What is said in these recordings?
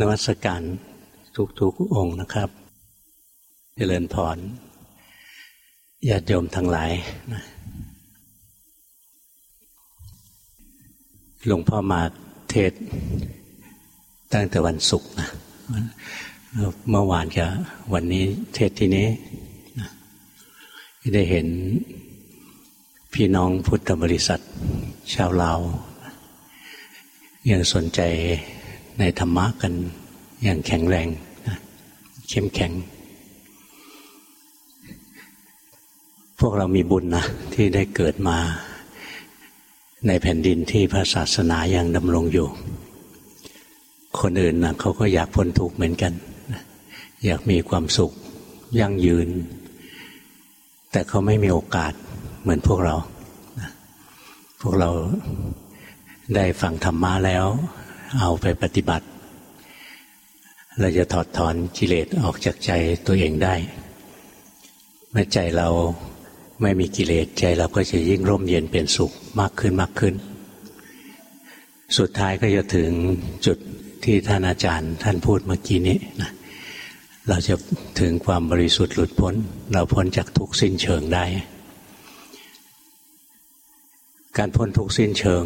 นวัตการทุกๆองค์นะครับ เจริญพรญาติโยมทั้งหลายหลวงพ่อมาเทศตั้งแต่วันศุกร์นะเมื่อวานกับวันนี้เทศที่นี้นะได้เห็นพี่น้องพุทธบริษัท ชาวลาวยังสนใจ ในธรรมะกันอย่างแข็งแรงเข้มแข็ง พวกเรามีบุญนะ ที่ได้เกิดมาในแผ่นดินที่พระศาสนายังดำรงอยู่ คนอื่นนะเขาก็อยากพ้นทุกข์เหมือนกัน อยากมีความสุขยั่งยืน แต่เขาไม่มีโอกาสเหมือนพวกเรา พวกเราได้ฟังธรรมะแล้ว เอาไปปฏิบัติ เราจะถอดถอนกิเลสออกจากใจตัวเองได้ เมื่อใจเราไม่มีกิเลสใจเราก็จะยิ่งร่มเย็นเป็นสุขมากขึ้นมากขึ้น สุดท้ายก็จะถึงจุดที่ท่านอาจารย์ ท่านพูดเมื่อกี้นี้นะเราจะถึงความบริสุทธิ์หลุดพ้น เราพ้นจากทุกสิ้นเชิงได้ การพ้นทุกสิ้นเชิง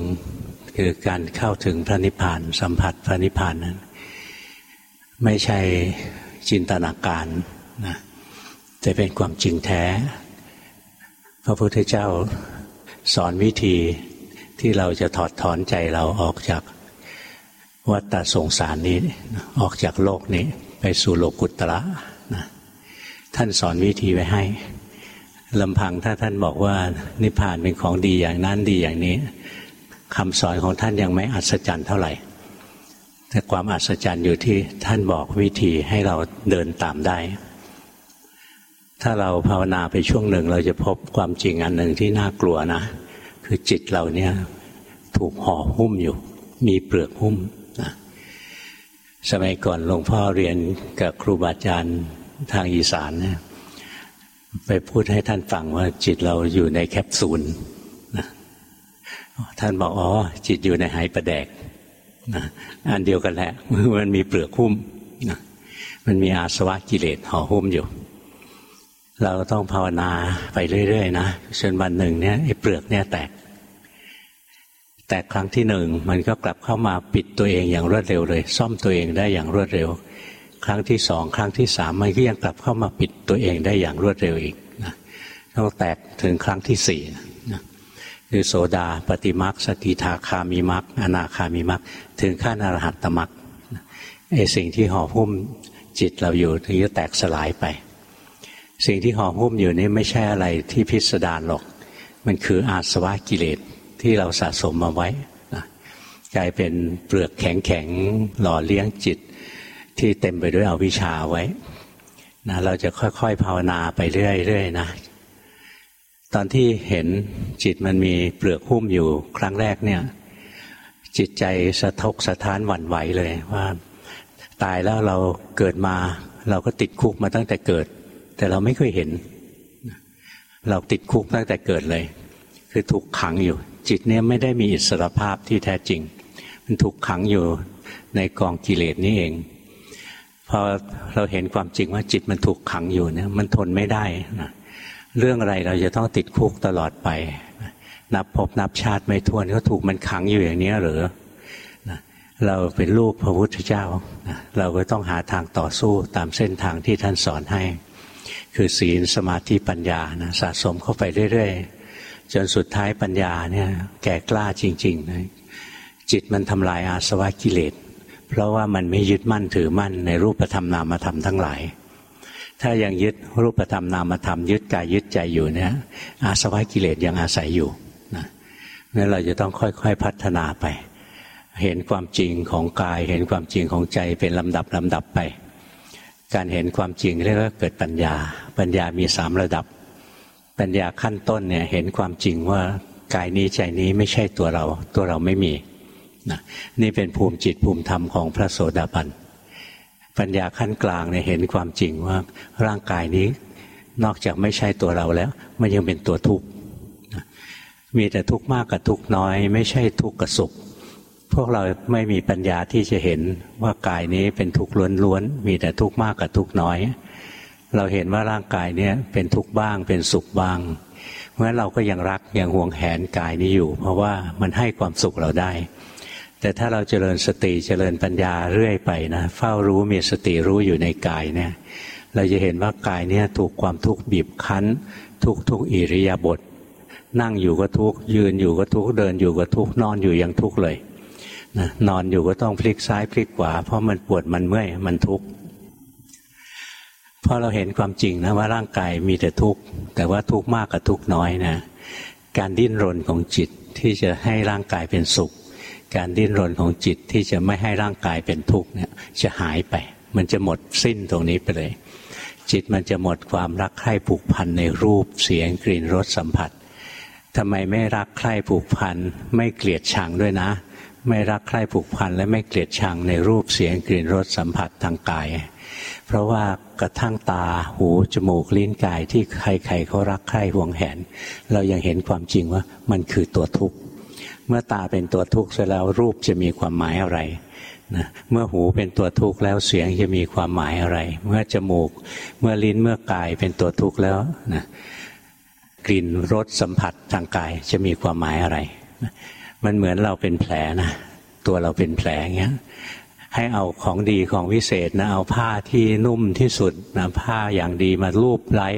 คือการเข้าถึงพระนิพพาน สัมผัสพระนิพพานนั้น ไม่ใช่จินตนาการนะแต่เป็นความจริงแท้ พระพุทธเจ้าสอนวิธีที่เราจะถอดถอนใจเราออกจากวัฏสงสารนี้ออกจากโลกนี้ ไปสู่โลกุตระนะท่านสอนวิธีไว้ให้ลำพังถ้าท่านบอกว่านิพพานเป็นของดีอย่างนั้นดีอย่างนี้ คำสอนของท่านยังไม่อัศจรรย์เท่าไหร่ แต่ความอัศจรรย์อยู่ที่ท่านบอกวิธีให้เราเดินตามได้ ถ้าเราภาวนาไปช่วงหนึ่งเราจะพบความจริงอันหนึ่งที่น่ากลัวนะ คือจิตเราเนี่ยถูกห่อหุ้มอยู่ มีเปลือกหุ้มนะสมัยก่อนหลวงพ่อเรียนกับครูบาอาจารย์ทางอีสานเนี่ยไปพูดให้ท่านฟังว่าจิตเราอยู่ในแคปซูล ท่านบอกอ๋อจิตอยู่ในหายประแดกนะอันเดียวกันแหละมันมีเปลือกหุ้มนะมันมีอาสวะกิเลสห่อหุ้มอยู่ เราต้องภาวนาไปเรื่อยๆนะจนวันหนึ่งเนี่ยไอ้เปลือกเนี่ยแตก แตกครั้งที่หนึ่งมันก็กลับเข้ามาปิดตัวเองอย่างรวดเร็วเลย ซ่อมตัวเองได้อย่างรวดเร็ว ครั้งที่สองครั้งที่สามมันก็ยังกลับเข้ามาปิดตัวเองได้อย่างรวดเร็วอีกนะต้องแตกถึงครั้งที่สี่นะ คือโสดาปฏิมักสกิทาคามิมักอนาคามิมักถึงขั้นอรหัตตมักไอสิ่งที่ห่อหุ้มจิตเราอยู่ถึงจะแตกสลายไป สิ่งที่ห่อหุ้มอยู่นี่ไม่ใช่อะไรที่พิสดารหรอก มันคืออาสวะกิเลสที่เราสะสมมาไว้กลายเป็นเปลือกแข็งๆหล่อเลี้ยงจิตที่เต็มไปด้วยอวิชชาไว้นะเราจะค่อยๆภาวนาไปเรื่อยๆนะ ตอนที่เห็นจิตมันมีเปลือกหุ้มอยู่ครั้งแรกเนี่ย จิตใจสะทกสะท้านหวั่นไหวเลยว่า ตายแล้วเราเกิดมา เราก็ติดคุกมาตั้งแต่เกิด แต่เราไม่เคยเห็น เราติดคุกตั้งแต่เกิดเลย คือถูกขังอยู่ จิตเนี่ยไม่ได้มีอิสรภาพที่แท้จริง มันถูกขังอยู่ในกองกิเลสนี่เองพอเราเห็นความจริงว่าจิตมันถูกขังอยู่เนี่ย มันทนไม่ได้นะ เรื่องอะไรเราจะต้องติดคุกตลอดไป นับพบนับชาติไม่ทวนก็ถูกมันขังอยู่อย่างนี้หรือเราเป็นลูกพระพุทธเจ้า เราก็ต้องหาทางต่อสู้ตามเส้นทางที่ท่านสอนให้ คือศีลสมาธิปัญญานะสะสมเข้าไปเรื่อยๆ จนสุดท้ายปัญญาเนี่ยแก่กล้าจริงๆนะจิตมันทำลายอาสวะกิเลส เพราะว่ามันไม่ยึดมั่นถือมั่นในรูปธรรมนามธรรมทั้งหลาย ถ้ายังยึดรูปธรรมนามธรรมยึดกายยึดใจอยู่เนี่ยอาสวะกิเลสยังอาศัยอยู่นะงั้นเราจะต้องค่อยๆพัฒนาไป เห็นความจริงของกาย เห็นความจริงของใจเป็นลำดับลำดับไป การเห็นความจริงเรียกว่าเกิดปัญญา ปัญญามีสามระดับ ปัญญาขั้นต้นเนี่ยเห็นความจริงว่ากายนี้ใจนี้ไม่ใช่ตัวเรา ตัวเราไม่มีนะนี่เป็นภูมิจิตภูมิธรรมของพระโสดาบัน ปัญญาขั้นกลางเนี่ยเห็นความจริงว่าร่างกายนี้ นอกจากไม่ใช่ตัวเราแล้ว มันยังเป็นตัวทุกข์มีแต่ทุกข์มากกับทุกข์น้อย ไม่ใช่ทุกข์กับสุข พวกเราไม่มีปัญญาที่จะเห็นว่ากายนี้เป็นทุกข์ล้วนๆมีแต่ทุกข์มากกับทุกข์น้อย เราเห็นว่าร่างกายนี้เป็นทุกข์บ้างเป็นสุขบ้าง เพราะฉะนั้นเราก็ยังรักยังห่วงแหนกายนี้อยู่ เพราะว่ามันให้ความสุขเราได้ แต่ถ้าเราเจริญสติเจริญปัญญาเรื่อยไปนะเฝ้ารู้มีสติรู้อยู่ในกายเนี่ย เราจะเห็นว่ากายเนี่ยถูกความทุกข์บีบคั้น ทุกทุกอิริยาบถนั่งอยู่ก็ทุกยืนอยู่ก็ทุกเดินอยู่ก็ทุกนอนอยู่ยังทุกเลยนะนอนอยู่ก็ต้องพลิกซ้ายพลิกขวาเพราะมันปวดมันเมื่อยมันทุกข์พอเราเห็นความจริงนะว่าร่างกายมีแต่ทุกข์แต่ว่าทุกข์มากกับทุกข์น้อยนะการดิ้นรนของจิตที่จะให้ร่างกายเป็นสุข การดิ้นรนของจิตที่จะไม่ให้ร่างกายเป็นทุกข์เนี่ยจะหายไป มันจะหมดสิ้นตรงนี้ไปเลย จิตมันจะหมดความรักใคร่ผูกพันในรูปเสียงกลิ่นรสสัมผัสทำไมไม่รักใคร่ผูกพันไม่เกลียดชังด้วยนะ ไม่รักใคร่ผูกพันและไม่เกลียดชังในรูปเสียงกลิ่นรสสัมผัสทางกาย เพราะว่ากระทั่งตาหูจมูกลิ้นกายที่ใครๆเขารักใคร่ห่วงแหน เรายังเห็นความจริงว่ามันคือตัวทุกข์ เมื่อตาเป็นตัวทุกข์เสร็จแล้วรูปจะมีความหมายอะไรนะเมื่อหูเป็นตัวทุกข์แล้วเสียงจะมีความหมายอะไร เมื่อจมูก เมื่อลิ้นเมื่อกายเป็นตัวทุกข์แล้วนะกลิ่นรสสัมผัสทางกายจะมีความหมายอะไรมันเหมือนเราเป็นแผลนะตัวเราเป็นแผลเงี้ยให้เอาของดีของวิเศษนะเอาผ้าที่นุ่มที่สุดนะผ้าอย่างดีมาลูบไล้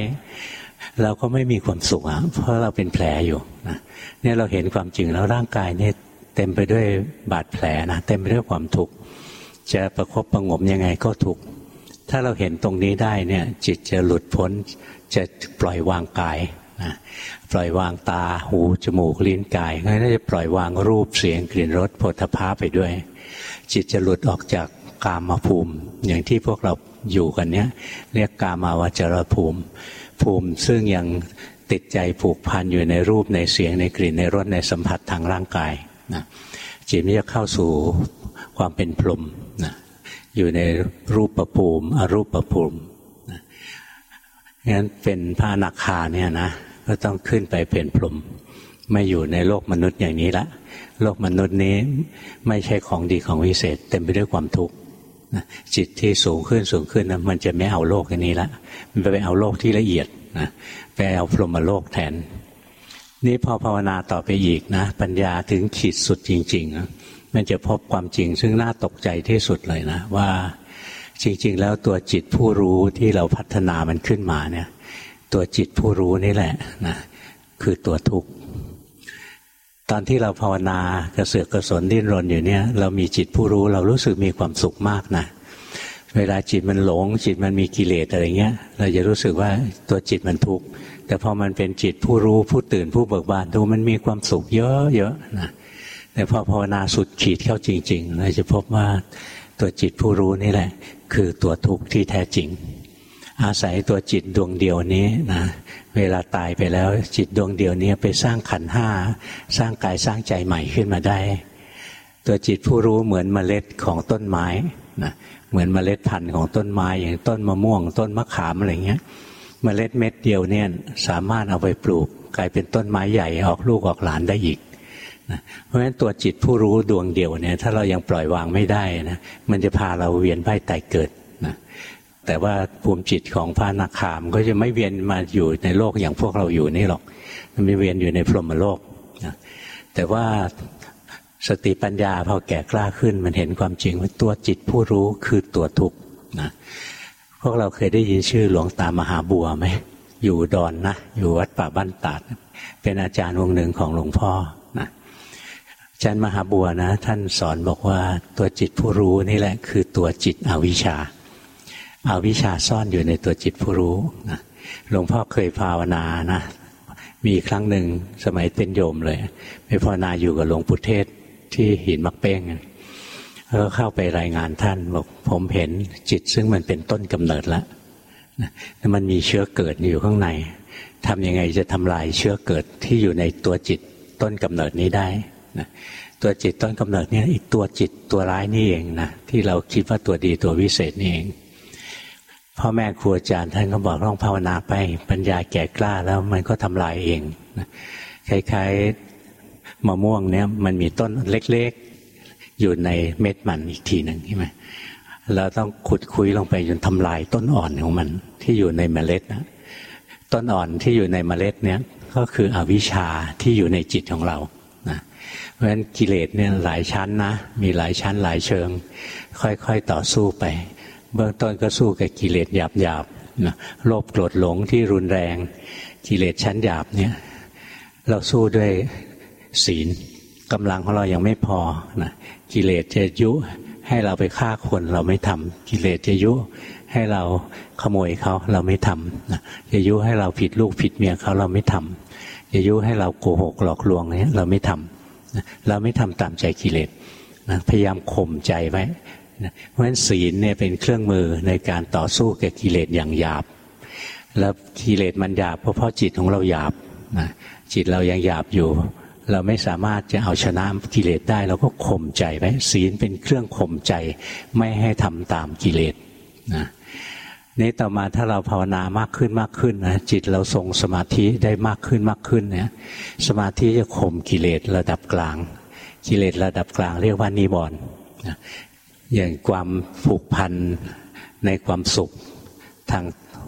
เราก็ไม่มีความสุขอะเพราะเราเป็นแผลอยู่นะเนี่ยเราเห็นความจริงแล้วร่างกายเนี่ยเต็มไปด้วยบาดแผลนะเต็มไปด้วยความทุกข์จะประครบประงมยังไงก็ทุกข์ถ้าเราเห็นตรงนี้ได้เนี่ยจิตจะหลุดพ้นจะปล่อยวางกายนะปล่อยวางตาหูจมูกลิ้นกายก็น่าจะปล่อยวางรูปเสียงกลิ่นรสผลพาไปด้วย จิตจะหลุดออกจากกามภูมิ อย่างที่พวกเราอยู่กันเนี้ยเรียกกามาวจรภูมิ ภูมิซึ่งยังติดใจผูกพันอยู่ในรูปในเสียงในกลิ่นในรสในสัมผัสทางร่างกายนะจิตนี้จะเข้าสู่ความเป็นพรหมนะอยู่ในรูปประภูมิอรูปประภูมินะงั้นเป็นพระนักคาเนี่ยนะก็ต้องขึ้นไปเป็นพรหมไม่อยู่ในโลกมนุษย์อย่างนี้ละ โลกมนุษย์นี้ไม่ใช่ของดีของวิเศษ เต็มไปด้วยความทุกข์ จิตที่สูงขึ้นสูงขึ้นนะมันจะไม่เอาโลกอันนี้ละมันไปเอาโลกที่ละเอียดนะไปเอาพรหมโลกแทน นี่พอภาวนาต่อไปอีกนะ ปัญญาถึงขีดสุดจริงๆนะมันจะพบความจริงซึ่งน่าตกใจที่สุดเลยนะ ว่าจริง ๆ แล้วตัวจิตผู้รู้ที่เราพัฒนามันขึ้นมาเนี่ย ตัวจิตผู้รู้นี่แหละนะคือตัวทุกข์ ตอนที่เราภาวนากระเสือกกระสนดิ้นรนอยู่เนี่ย เรามีจิตผู้รู้เรารู้สึกมีความสุขมากนะเวลาจิตมันหลง จิตมันมีกิเลสอะไรเงี้ย เราจะรู้สึกว่าตัวจิตมันทุกข์แต่พอมันเป็นจิตผู้รู้ผู้ตื่นผู้เบิกบานดูมันมีความสุขเยอะๆนะแต่พอภาวนาสุดขีดเข้าจริงๆเราจะพบว่าตัวจิตผู้รู้นี่แหละ คือตัวทุกข์ที่แท้จริง อาศัยตัวจิตดวงเดียวนี้นะเวลาตายไปแล้วจิตดวงเดียวนี้ไปสร้างขันห้าสร้างกายสร้างใจใหม่ขึ้นมาได้ ตัวจิตผู้รู้เหมือนเมล็ดของต้นไม้นะเหมือนเมล็ดพันธุ์ของต้นไม้อย่างต้นมะม่วง ต้นมะขามอะไรเงี้ย เมล็ดเม็ดเดียวเนี่ยสามารถเอาไปปลูก กลายเป็นต้นไม้ใหญ่ออกลูกออกหลานได้อีกนะเพราะฉะนั้นตัวจิตผู้รู้ดวงเดียวเนี่ยถ้าเรายังปล่อยวางไม่ได้นะมันจะพาเราเวียนว่ายตายเกิด แต่ว่าภูมิจิตของพระนักขามก็จะไม่เวียนมาอยู่ในโลกอย่างพวกเราอยู่นี่หรอกมันไม่เวียนอยู่ในพรหมโลกนะแต่ว่าสติปัญญาพอแก่กล้าขึ้น มันเห็นความจริงว่าตัวจิตผู้รู้คือตัวทุกข์นะพวกเราเคยได้ยินชื่อหลวงตามหาบัวไหมอยู่ดอนนะอยู่วัดป่าบ้านตาด เป็นอาจารย์วงหนึ่งของหลวงพ่อนะอาจารย์มหาบัวนะ ท่านสอนบอกว่าตัวจิตผู้รู้นี่แหละ คือตัวจิตอวิชชา เอาวิชาซ่อนอยู่ในตัวจิตผู้รู้นะหลวงพ่อเคยภาวนานะ มีครั้งหนึ่งสมัยเป็นโยมเลยไปภาวนาอยู่กับหลวงปู่เทศที่หินมักเป้งแล้วก็เข้าไปรายงานท่านบอกผมเห็นจิตซึ่งมันเป็นต้นกำเนิดแล้วมันมีเชื้อเกิดอยู่ข้างในทำยังไงจะทำลายเชื้อเกิดที่อยู่ในตัวจิตต้นกำเนิดนี้ได้นะตัวจิตต้นกำเนิดนี้อีกตัวจิตตัวร้ายนี่เองนะที่เราคิดว่าตัวดีตัววิเศษนี่เอง พ่อแม่ครูอาจารย์ท่านก็บอกต้องภาวนาไปปัญญาแก่กล้าแล้วมันก็ทำลายเองคล้ายๆมะม่วงเนี่ยมันมีต้นเล็กๆ อยู่ในเม็ดมันอีกทีหนึ่งใช่ไหมเราต้องขุดคุยลงไปจนทำลายต้นอ่อนของมันที่อยู่ในเมล็ดนะต้นอ่อนที่อยู่ในเมล็ดเนี้ยก็คืออวิชชาที่อยู่ในจิตของเรานะเพราะฉะนั้นกิเลสเนี่ยหลายชั้นนะมีหลายชั้นหลายเชิง ค่อยๆต่อสู้ไป เบื้องต้นก็สู้กับกิเลสหยาบๆนะโลภโกรธหลงที่รุนแรง กิเลสชั้นหยาบเนี่ย เราสู้ด้วยศีลกำลังของเรายังไม่พอนะกิเลสจะยุให้เราไปฆ่าคนเราไม่ทำกิเลสจะยุให้เราขโมยเขาเราไม่ทำนะจะยุให้เราผิดลูกผิดเมียเขาเราไม่ทำจะยุให้เราโกหกหลอกลวงเนี้ยเราไม่ทำนะเราไม่ทำตามใจกิเลสนะพยายามข่มใจไว้ เพราะฉะนั้นศีลเนี่ยเป็นเครื่องมือในการต่อสู้กับกิเลสอย่างหยาบ แล้วกิเลสมันหยาบเพราะเพราะจิตของเราหยาบนะจิตเรายังหยาบอยู่ เราไม่สามารถจะเอาชนะกิเลสได้ เราก็ข่มใจไว้ศีลเป็นเครื่องข่มใจไม่ให้ทำตามกิเลสนะนี่ต่อมาถ้าเราภาวนามากขึ้นมากขึ้นนะจิตเราทรงสมาธิได้มากขึ้นมากขึ้นเนี่ยสมาธิจะข่มกิเลสระดับกลาง กิเลสระดับกลาง เรียกว่านิวรณ์ อย่างความผูกพันในความสุขทาง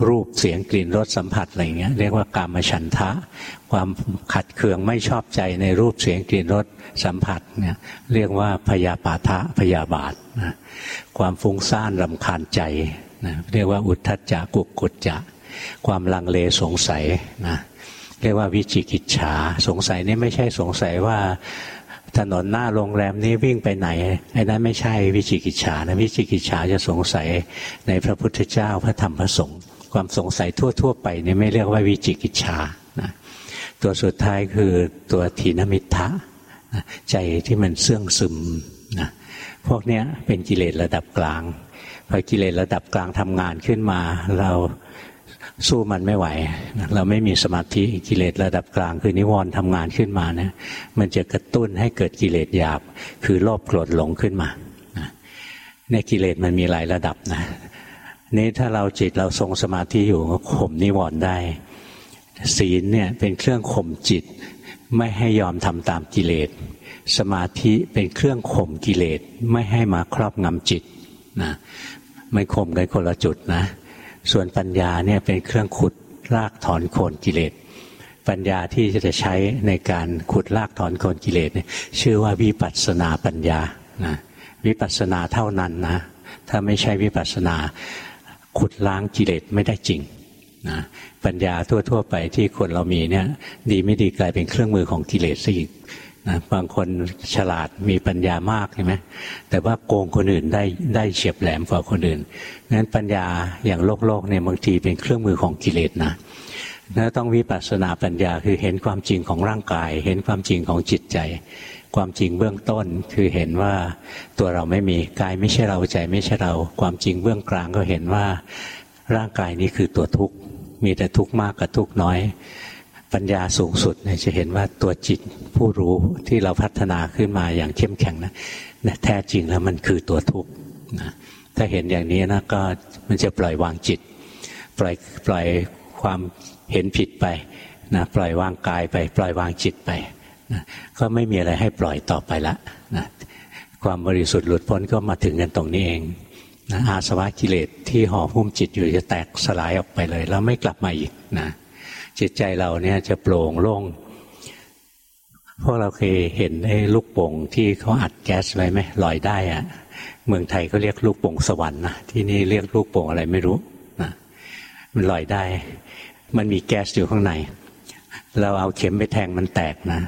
รูปเสียงกลิ่นรสสัมผัสอะไรเงี้ยเรียกว่ากามฉันทะ ความขัดเคืองไม่ชอบใจในรูปเสียงกลิ่นรสสัมผัสเนี่ยเรียกว่าพยาปาทะพยาบาทนะความฟุ้งซ่านรำคาญใจนะเรียกว่าอุทธัจจะกุกกุจจะ ความลังเลสงสัยนะเรียกว่าวิจิกิจฉาสงสัยนี่ไม่ใช่สงสัยว่า ถนนหน้าโรงแรมนี้วิ่งไปไหนไอ้นั้นไม่ใช่วิจิกิจฉานะวิจิกิจฉาจะสงสัยในพระพุทธเจ้าพระธรรมพระสงฆ์ความสงสัยทั่ว ๆ ไปนี่ไม่เรียกว่าวิจิกิจฉานะตัวสุดท้ายคือตัวทีนมิทะนะใจที่มันเสื่องซึมนะพวกเนี้ยเป็นกิเลสระดับกลางพอกิเลสระดับกลางทำงานขึ้นมา เรา สู้มันไม่ไหว เราไม่มีสมาธิกิเลสระดับกลาง คือนิวรณ์ทำงานขึ้นมาเนี่ยมันจะกระตุ้นให้เกิดกิเลสหยาบ คือโลภโกรธหลงขึ้นมาในกิเลสมันมีหลายระดับนะนี้ถ้าเราจิตเราทรงสมาธิอยู่ก็ข่มนิวรณ์ได้ ศีลเนี่ยเป็นเครื่องข่มจิต ไม่ให้ยอมทำตามกิเลสสมาธิเป็นเครื่องข่มกิเลสไม่ให้มาครอบงำจิตนะไม่ข่มกันคนละจุดนะ ส่วนปัญญาเนี่ยเป็นเครื่องขุดลากถอนโคนกิเลส ปัญญาที่จะใช้ในการขุดลากถอนโคนกิเลสเนี่ยชื่อว่าวิปัสสนาปัญญานะวิปัสสนาเท่านั้นนะถ้าไม่ใช่วิปัสสนาขุดล้างกิเลสไม่ได้จริงนะปัญญาทั่ว ๆ ไปที่คนเรามีเนี่ยดีไม่ดีกลายเป็นเครื่องมือของกิเลสซะอีก นะบางคนฉลาดมีปัญญามากใช่ไหมแต่ว่าโกงคนอื่นได้ได้เฉียบแหลมกว่าคนอื่นนั้นปัญญาอย่างโลกโลกเนี่ยบางทีเป็นเครื่องมือของกิเลสนะแล้วต้องวิปัสสนาปัญญาคือเห็นความจริงของร่างกาย เห็นความจริงของจิตใจ ความจริงเบื้องต้นคือเห็นว่าตัวเราไม่มีกายไม่ใช่เราใจไม่ใช่เรา ความจริงเบื้องกลางก็เห็นว่าร่างกายนี้คือตัวทุกข์มีแต่ทุกข์มากกับทุกข์น้อย ปัญญาสูงสุดเนี่ยจะเห็นว่าตัวจิตผู้รู้ที่เราพัฒนาขึ้นมาอย่างเข้มแข็งนะแท้จริงแล้วมันคือตัวทุกข์นะถ้าเห็นอย่างนี้นะก็มันจะปล่อยวางจิต ปล่อยปล่อยความเห็นผิดไปนะปล่อยวางกายไป ปล่อยวางจิตไปนะก็ไม่มีอะไรให้ปล่อยต่อไปละนะความบริสุทธิ์หลุดพ้นก็มาถึงกันตรงนี้เองนะอาสวะกิเลสที่ห่อหุ้มจิตอยู่จะแตกสลายออกไปเลย แล้วไม่กลับมาอีกนะ จิตใจเราเนี่ยจะโปร่งโล่งพวกเราเคยเห็นไอ้ลูกโป่งที่เขาอัดแก๊สไว้ไหมลอยได้อะเมืองไทยเขาเรียกลูกโป่งสวรรค์นะที่นี่เรียกลูกโป่งอะไรไม่รู้นะมันลอยได้ มันมีแก๊สอยู่ข้างใน เราเอาเข็มไปแทงมันแตกนะ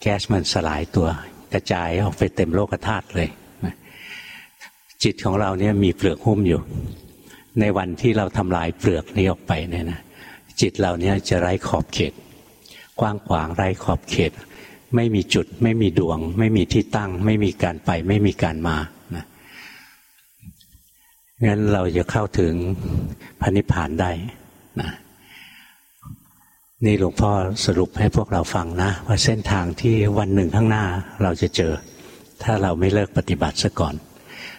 แก๊สมันสลายตัว กระจายออกไปเต็มโลกธาตุเลยจิตของเราเนี่ยมีเปลือกหุ้มอยู่ ในวันที่เราทำลายเปลือกนี้ออกไปเนี่ยนะ จิตเราเนี่ยจะไร้ขอบเขต กว้างขวางไร้ขอบเขต ไม่มีจุด ไม่มีดวง ไม่มีที่ตั้ง ไม่มีการไป ไม่มีการมานะงั้นเราจะเข้าถึงพระนิพพานได้นะนี่หลวงพ่อสรุปให้พวกเราฟังนะ ว่าเส้นทางที่วันหนึ่งข้างหน้าเราจะเจอ ถ้าเราไม่เลิกปฏิบัติซะก่อน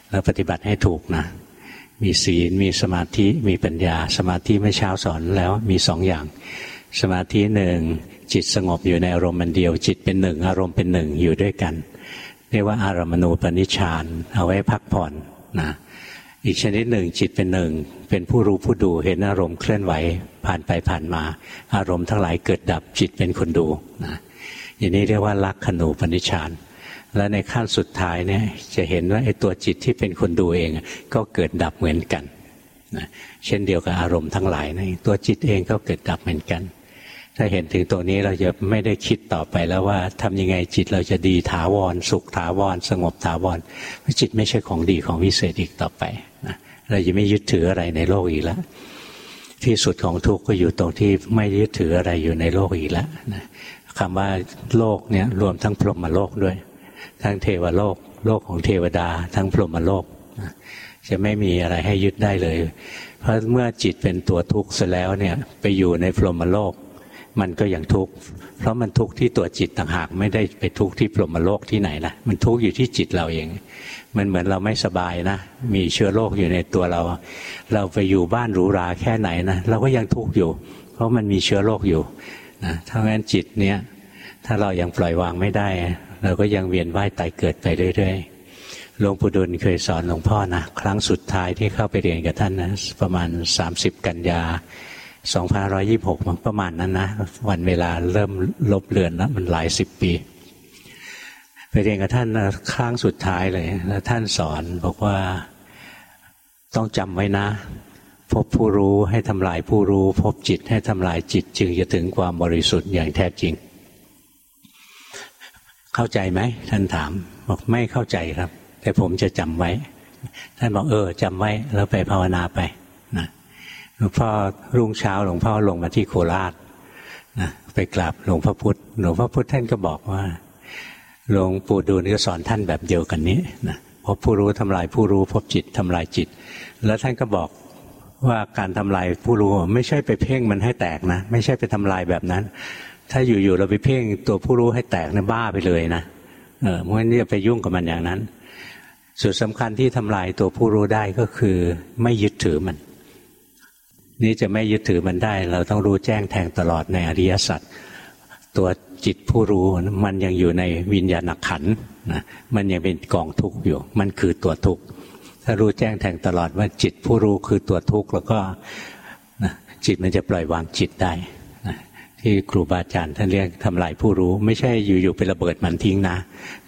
แล้วปฏิบัติให้ถูกนะ มีศีล มีสมาธิมีปัญญา สมาธิไม่เช้าสอนแล้วมีสองอย่าง สมาธิหนึ่งจิตสงบอยู่ในอารมณ์มันเดียว จิตเป็นหนึ่งอารมณ์เป็นหนึ่งอยู่ด้วยกัน เรียกว่าอารมณูปนิชานเอาไว้พักผ่อนนะอีกชนิดหนึ่งจิตเป็นหนึ่งเป็นผู้รู้ผู้ดูเห็นอารมณ์เคลื่อนไหวผ่านไปผ่านมา อารมณ์ทั้งหลายเกิดดับจิตเป็นคนดูนะอย่างนี้เรียกว่าลักขณูปนิชาน และในขั้นสุดท้ายเนี่ยจะเห็นว่าไอ้ตัวจิตที่เป็นคนดูเอง ก็เกิดดับเหมือนกันนะเช่นเดียวกับอารมณ์ทั้งหลายนะตัวจิตเองก็เกิดดับเหมือนกัน ถ้าเห็นถึงตัวนี้เราจะไม่ได้คิดต่อไปแล้วว่าทำยังไงจิตเราจะดีถาวร สุขถาวร สงบถาวรจิตไม่ใช่ของดีของวิเศษอีกต่อไปนะเราจะไม่ยึดถืออะไรในโลกอีกแล้วที่สุดของทุกข์ก็อยู่ตรงที่ไม่ยึดถืออะไรอยู่ในโลกอีกแล้วนะคำว่าโลกเนี่ยรวมทั้งพรหมโลกด้วย ทั้งเทวโลก โลกของเทวดา ทั้งพรหมโลก จะไม่มีอะไรให้ยึดได้เลย เพราะเมื่อจิตเป็นตัวทุกข์เสแล้วเนี่ยไปอยู่ในพรหมโลก มันก็ยังทุกข์เพราะมันทุกข์ที่ตัวจิตต่างหากไม่ได้ไปทุกข์ที่พรหมโลกที่ไหนนะมันทุกข์อยู่ที่จิตเราเอง มันเหมือนเราไม่สบายนะ มีเชื้อโรคอยู่ในตัวเรา เราไปอยู่บ้านหรูหราแค่ไหนนะเราก็ยังทุกข์อยู่ เพราะมันมีเชื้อโรคอยู่นะถ้างั้นจิตเนี้ยถ้าเรายัางปล่อยวางไม่ได้ เราก็ยังเวียนว่ายตายเกิดไปเรื่อยๆหลวงปู่ดุลเคยสอนหลวงพ่อนะครั้งสุดท้ายที่เข้าไปเรียนกับท่านนะประมาณ 30 กันยา2526มันประมาณนั้นนะ วันเวลาเริ่มลบเลือนแล้วมันหลายสิบปี ไปเรียนกับท่านครั้งสุดท้ายเลยแล้วท่านสอนบอกว่าต้องจำไว้นะ พบผู้รู้ให้ทำลายผู้รู้ พบจิตให้ทำลายจิตจึงจะถึงความบริสุทธิ์อย่างแท้จริง เข้าใจไหมท่านถาม บอกไม่เข้าใจครับ แต่ผมจะจำไว้ ท่านบอกเออจำไว้แล้วไปภาวนาไปนะหลวงพ่อรุ่งเช้าหลวงพ่อลงมาที่โคราชนะไปกราบหลวงพ่อพุธหลวงพ่อพุธท่านก็บอกว่าหลวงปู่ดูลก็สอนท่านแบบเดียวกันนี้นะพบผู้รู้ทำลายผู้รู้พบจิตทำลายจิต แล้วท่านก็บอกว่าการทำลายผู้รู้ไม่ใช่ไปเพ่งมันให้แตกนะ ไม่ใช่ไปทำลายแบบนั้น ถ้าอยู่ๆเราไปเพ่งตัวผู้รู้ให้แตกนะบ้าไปเลยนะเออเมื่อนี้ไปยุ่งกับมันอย่างนั้นสุดสำคัญที่ทำลายตัวผู้รู้ได้ก็คือ ไม่ยึดถือมัน นี่จะไม่ยึดถือมันได้ เราต้องรู้แจ้งแทงตลอดในอริยสัจตัวจิตผู้รู้มันยังอยู่ในวิญญาณขันนะมันยังเป็นกองทุกข์อยู่ มันคือตัวทุกข์ถ้ารู้แจ้งแทงตลอดว่าจิตผู้รู้คือตัวทุกข์แล้วก็จิตมันจะปล่อยวางจิตได้ ที่ครูบาอาจารย์ท่านเรียกทำลายผู้รู้ ไม่ใช่อยู่ๆไประเบิดมันทิ้งนะ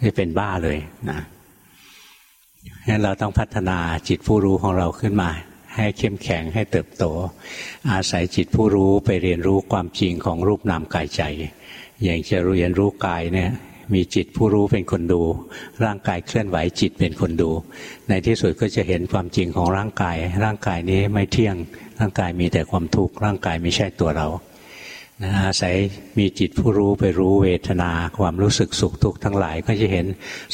จะเป็นบ้าเลยนะงั้นเราต้องพัฒนาจิตผู้รู้ของเราขึ้นมา ให้เข้มแข็งให้เติบโต อาศัยจิตผู้รู้ไปเรียนรู้ความจริงของรูปนามกายใจ อย่างจะเรียนรู้กายเนี่ยมีจิตผู้รู้เป็นคนดู ร่างกายเคลื่อนไหวจิตเป็นคนดู ในที่สุดก็จะเห็นความจริงของร่างกาย ร่างกายนี้ไม่เที่ยง ร่างกายมีแต่ความทุกข์ร่างกายไม่ใช่ตัวเรา นะอาศัยมีจิตผู้รู้ไปรู้เวทนา ความรู้สึกสุขทุกข์ทั้งหลาย ก็จะเห็น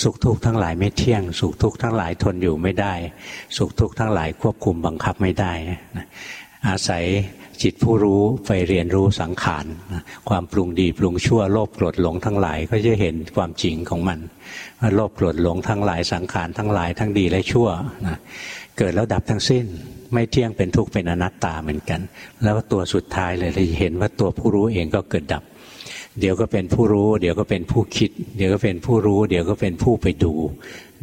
สุขทุกข์ทั้งหลายไม่เที่ยง สุขทุกข์ทั้งหลายทนอยู่ไม่ได้ สุขทุกข์ทั้งหลายควบคุมบังคับไม่ได้นะอาศัยจิตผู้รู้ไปเรียนรู้สังขารความปรุงดีปรุงชั่วโลภโกรธหลงทั้งหลายก็จะเห็นความจริงของมันว่าโลภโกรธหลงทั้งหลายสังขารทั้งหลายทั้งดีและชั่วนะ เกิดแล้วดับทั้งสิ้น ไม่เที่ยงเป็นทุกข์เป็นอนัตตาเหมือนกัน แล้วตัวสุดท้ายเลยเราเห็นว่าตัวผู้รู้เองก็เกิดดับ เดี๋ยวก็เป็นผู้รู้ เดี๋ยวก็เป็นผู้คิด เดี๋ยวก็เป็นผู้รู้ เดี๋ยวก็เป็นผู้ไปดู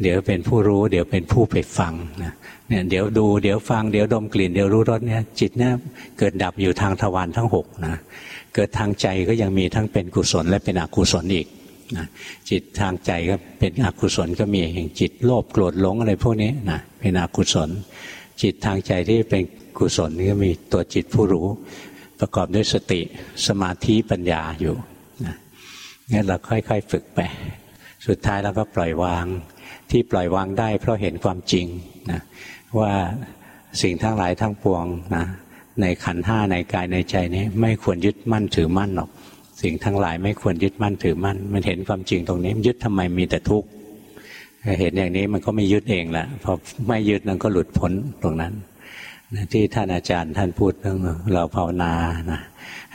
เดี๋ยวเป็นผู้รู้ เดี๋ยวเป็นผู้ไปฟังนะเนี่ยเดี๋ยวดูเดี๋ยวฟังเดี๋ยวดมกลิ่นเดี๋ยวรู้รสเนี่ยจิตเนี่ยเกิดดับอยู่ทางทวารทั้งหกนะเกิดทางใจก็ยังมีทั้งเป็นกุศลและเป็นอกุศลอีก นะจิตทางใจก็เป็นอกุศลก็มีอย่างจิตโลภโกรธหลงอะไรพวกนี้นะเป็นอกุศล จิตทางใจที่เป็นกุศลนี่ก็มีตัวจิตผู้รู้ ประกอบด้วยสติสมาธิปัญญาอยู่นะงั้นเราค่อยๆฝึกไป สุดท้ายเราก็ปล่อยวาง ที่ปล่อยวางได้ เพราะเห็นความจริงนะว่าสิ่งทั้งหลายทั้งปวงนะในขันห้าในกายในใจนี้ ไม่ควรยึดมั่นถือมั่นหรอก สิ่งทั้งหลายไม่ควรยึดมั่นถือมั่น มันเห็นความจริงตรงนี้ยึดทำไมมีแต่ทุกข์เห็นอย่างนี้มันก็ไม่ยึดเองแหละพอไม่ยึดมันก็หลุดพ้นตรงนั้นที่ท่านอาจารย์ท่านพูดเรื่องเราภาวนานะ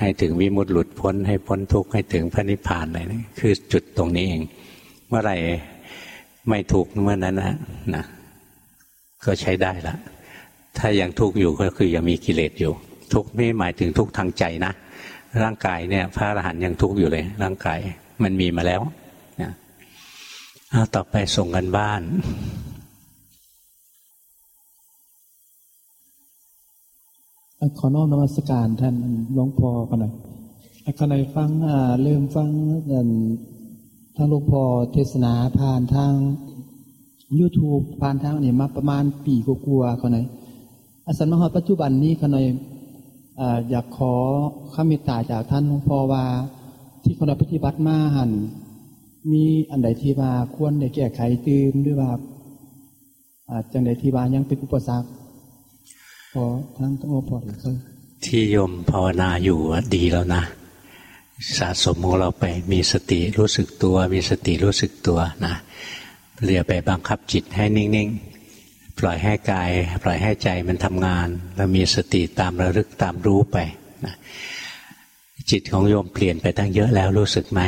ให้ถึงวิมุตติหลุดพ้น ให้พ้นทุกข์ให้ถึงพระนิพพานอะไรนี่คือจุดตรงนี้เอง เมื่อไหร่ไม่ทุกข์เมื่อนั้นนะนะก็ใช้ได้ละถ้ายังทุกข์อยู่ก็คือยังมีกิเลสอยู่ ทุกข์ไม่หมายถึงทุกข์ทางใจนะ ร่างกายเนี่ย พระอรหันต์ยังทุกข์อยู่เลย ร่างกายมันมีมาแล้วนะเอาต่อไปส่งกันบ้านขอน้อมนมัสการท่านหลวงพ่อกันหน่อยขณะฟังเริ่มฟังทางหลวงพ่อเทศนาผ่านทาง YouTube ผ่านทางนี่มาประมาณปีกลัวๆเขาหน่อยอาสันมหาปัจจุบันนี้เขาหน่อย อยากขอข้ามิตาจากท่านหลวงพ่อว่า ที่คนปฏิบัติมาหันมีอันใดที่ว่าควรได้แก้ไขตืมหรือว่าจังใดที่ว่ายังเป็นอุปสรรคพอทั้งต้องพอเลยที่โยมภาวนาอยู่ดีแล้วนะ สะสมของเราไปมีสติรู้สึกตัว มีสติรู้สึกตัวนะเรียไปบังคับจิตให้นิ่งๆ ปล่อยให้กาย ปล่อยให้ใจมันทำงานแล้วมีสติตามระลึกตามรู้ไปนะจิตของโยมเปลี่ยนไปตั้งเยอะแล้วรู้สึกไหม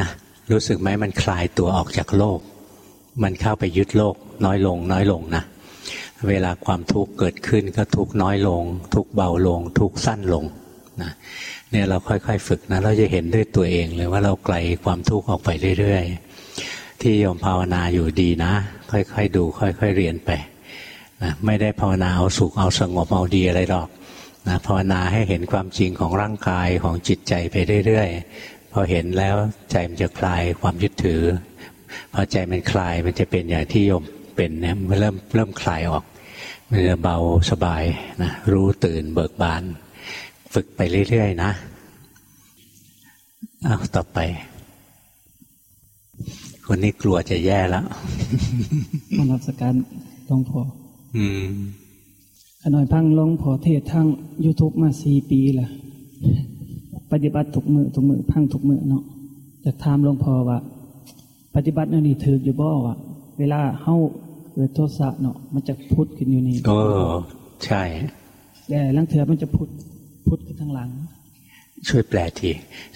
นะรู้สึกไหมมันคลายตัวออกจากโลก มันเข้าไปยึดโลก น้อยลง น้อยลงนะเวลาความทุกข์เกิดขึ้นก็ทุกน้อยลง ทุกเบาลง ทุกสั้นลงนะเนี่ยเราค่อยๆ ฝึกนะเราจะเห็นด้วยตัวเองเลยว่าเราไกลความทุกข์ออกไปเรื่อยๆ ที่โยมภาวนาอยู่ดีนะ ค่อยๆดู ค่อย ๆ เรียนไปนะไม่ได้ภาวนาเอาสุขเอาสงบเอาดีอะไรหรอกนะภาวนาให้เห็นความจริงของร่างกายของจิตใจไปเรื่อยๆพอเห็นแล้วใจมันจะคลายความยึดถือพอใจมันคลายมันจะเป็นอย่างที่โยมเป็นเนี่ยมันเริ่มเริ่มคลายออกมันจะเบาสบายนะรู้ตื่นเบิกบาน ฝึกไปเรื่อยๆนะอ้าวต่อไป คนนี้กลัวจะแย่แล้วมนัสการหลวงพ่ออืมขน่อยพังหลวงพ่อเทศทางยูทูบมาสี่ปีละปฏิบัติทุกมือทุกมือพังทุกมือเนาะจะถามหลวงพ่อว่า ปฏิบัตินั่นนี่ถืออยู่บ่ว่าเวลาเฮาเกิดโทสะเนาะมันจะพุทธขึ้นอยู่นี่โอ้ใช่ แต่ลังเถือมันจะพุทธพุทธขึ้นทางหลัง ช่วยแปลที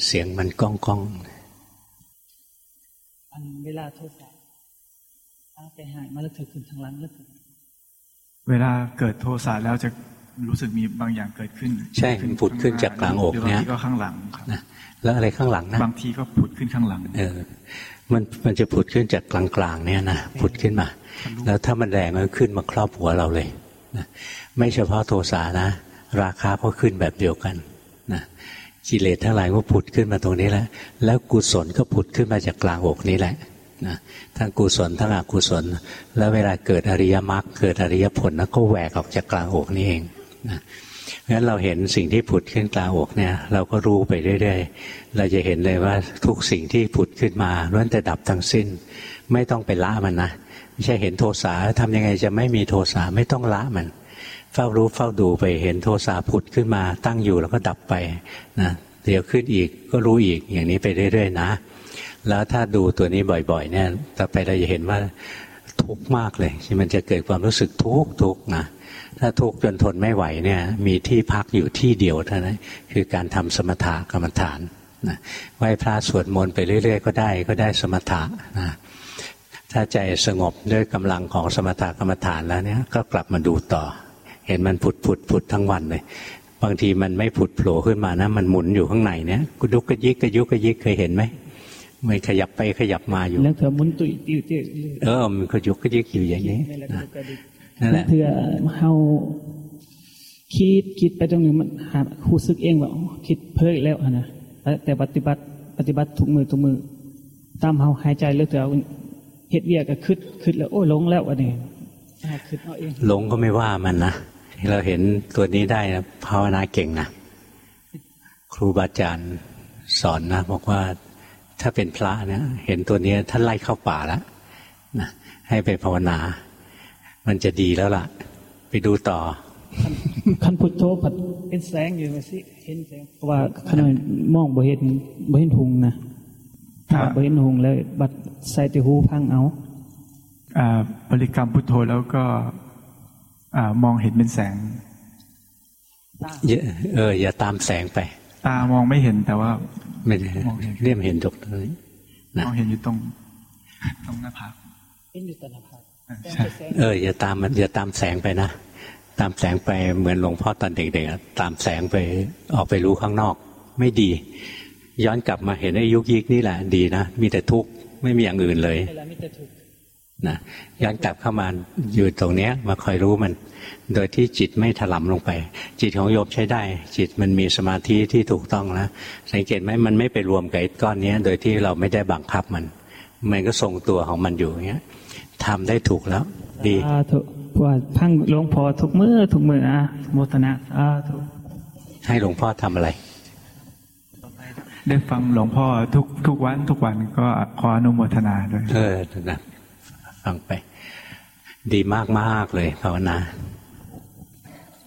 เสียงมันก้องก้อง อันเวลาโทสะอาไปหายมาแล้วเถือขึ้นทางหลังแล้วเวลาเกิดโทสะแล้วจะรู้สึกมีบางอย่างเกิดขึ้น ใช่มันผุดขึ้นจากกลางอกเนี่ยบางทีก็ข้างหลังครับแล้วอะไรข้างหลังนะบางทีก็ผุดขึ้นข้างหลัง เออ มันมันจะผุดขึ้นจากกลางๆเนี่ยนะผุดขึ้นมา แล้วถ้ามันแรงมันขึ้นมาครอบหัวเราเลยนะไม่เฉพาะโทสานะ ราคาก็ขึ้นแบบเดียวกันนะ กิเลสทั้งหลายก็ผุดขึ้นมาตรงนี้แหละ แล้วกุศลก็ผุดขึ้นมาจากกลางอกนี้แหละนะทั้งกุศลทั้งอกุศล แล้วเวลาเกิดอริยมรรคเกิดอริยผลนะก็แหวกออกจากกลางอกนี้เองนะเพราะฉะนั้นเราเห็นสิ่งที่ผุดขึ้นกลางอกเนี่ย เราก็รู้ไปเรื่อยๆ เราจะเห็นเลยว่าทุกสิ่งที่ผุดขึ้นมาล้วนแต่ดับทั้งสิ้น ไม่ต้องไปละมันนะไม่ใช่เห็นโทสะทำยังไงจะไม่มีโทสะไม่ต้องละมัน ฝ้ารู้เฝ้าดูไปเห็นโทสะผุดขึ้นมาตั้งอยู่แล้วก็ดับไปนะเดี๋ยวขึ้นอีกก็รู้อีกอย่างนี้ไปเรื่อยๆนะ แล้วถ้าดูตัวนี้บ่อยๆ เนี่ยต่อไปเราจะเห็นว่าทุกข์มากเลยที่มันจะเกิดความรู้สึกทุกข์ทุกข์นะถ้าทุกข์จนทนไม่ไหวเนี่ยมีที่พักอยู่ที่เดียวเท่านั้นคือการทำสมถะกรรมฐานนะไหว้พระสวดมนต์ไปเรื่อย ๆ ก็ได้ก็ได้สมถะนะถ้าใจสงบด้วยกำลังของสมถะกรรมฐานแล้วเนี่ยก็กลับมาดูต่อ เห็นมันผุดผุดผุดทั้งวันเลย บางทีมันไม่ผุดโผล่ขึ้นมานะ มันหมุนอยู่ข้างในเนี่ยกุดุกกระยิกกระยุกกระยิกเคยเห็นไหมมันขยับไปขยับมาอยู่แล้วเธอมุนตุยติวเจเออมันก็ยุกกระยิกอยู่อย่างนี้นั่นแหละเธอเฮาคิดคิดไปตรงนึงมันหาคู่ซึกเองว่าคิดเพ้อแล้วนะแต่ปฏิบัติปฏิบัติทุกมือทุกมือ ตามเฮาหายใจเลือกเธอเห็ดเวียก็คืดคืดแล้วโอ้หลงแล้วอันนี้คืดเอาเองหลงก็ไม่ว่ามันนะ เราเห็นตัวนี้ได้นะภาวนาเก่งนะครูบาอาจารย์สอนนะบอกว่าถ้าเป็นพระเนี่ยเห็นตัวนี้ท่านไล่เข้าป่าแล้วนะให้ไปภาวนา มันจะดีแล้วล่ะ ไปดูต่อคันพุทโธผัดเป็นแสงอยู่มาสิเห็นแสงเพราะว่าขนาดมองบ่เห็นบ่เห็นหุงนะบ่เห็นหุงเลยบัดใส่ติหูพังเอาบริกรรมพุทโธแล้วก็ มองเห็นเป็นแสงเออ อย่าตามแสงไป ตามองไม่เห็นแต่ว่า ไม่ได้เรียมเห็นตรงนี้มองเห็นอยู่ตรงตรงหน้าผากเห็นอยู่ตรงหน้าผากเออ อย่าตามมันอย่าตามแสงไปนะตามแสงไปเหมือนหลวงพ่อตอนเด็กๆตามแสงไปออกไปรู้ข้างนอก ไม่ดี ย้อนกลับมาเห็นไอ้ยุกยิกนี่แหละ ดีนะมีแต่ทุกข์ไม่มีอย่างอื่นเลย นะย้อนกลับเข้ามาอยู่ตรงเนี้ยมาคอยรู้มัน โดยที่จิตไม่ถลำลงไป จิตของโยมใช้ได้ จิตมันมีสมาธิที่ถูกต้องแล้วสังเกตไหมมันไม่ไปรวมกับก้อนนี้โดยที่เราไม่ได้บังคับมัน มันก็ทรงตัวของมันอยู่อย่างเงี้ยทำได้ถูกแล้ว ดีถูกว่าพังหลวงพ่อทุกมือทุกมืออะโมทนาสาธุให้หลวงพ่อทำอะไร ได้ฟังหลวงพ่อทุกทุกวันทุกวันก็ขออนุโมทนาด้วย เออนะ ฟังไป ดีมากมากเลยภาวนา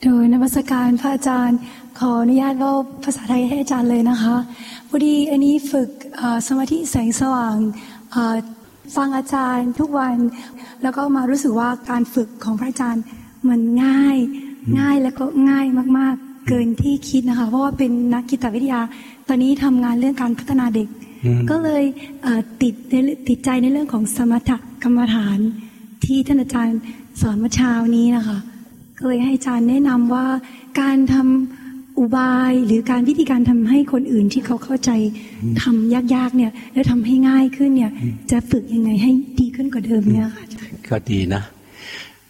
โดยนวัสการพระอาจารย์ ขออนุญาตว่าภาษาไทยให้อาจารย์เลยนะคะพอดีอันนี้ฝึกสมาธิแสงสว่างฟังอาจารย์ทุกวัน แล้วก็มารู้สึกว่าการฝึกของพระอาจารย์มันง่าย ง่ายแล้วก็ง่ายมากๆ เกินที่คิดนะคะ เพราะว่าเป็นนักกิตวิทยา ตอนนี้ทำงานเรื่องการพัฒนาเด็ก ก็เลยติดติดใจในเรื่องของสมถ กรรมฐานที่ท่านอาจารย์สอนเมื่อเช้านี้นะคะก็เลยให้อาจารย์แนะนำว่าการทำอุบายหรือการวิธีการทำให้คนอื่นที่เขาเข้าใจทำยากๆเนี่ย แล้วทำให้ง่ายขึ้นเนี่ย จะฝึกยังไงให้ดีขึ้นกว่าเดิมเนี่ยค่ะก็ดีนะ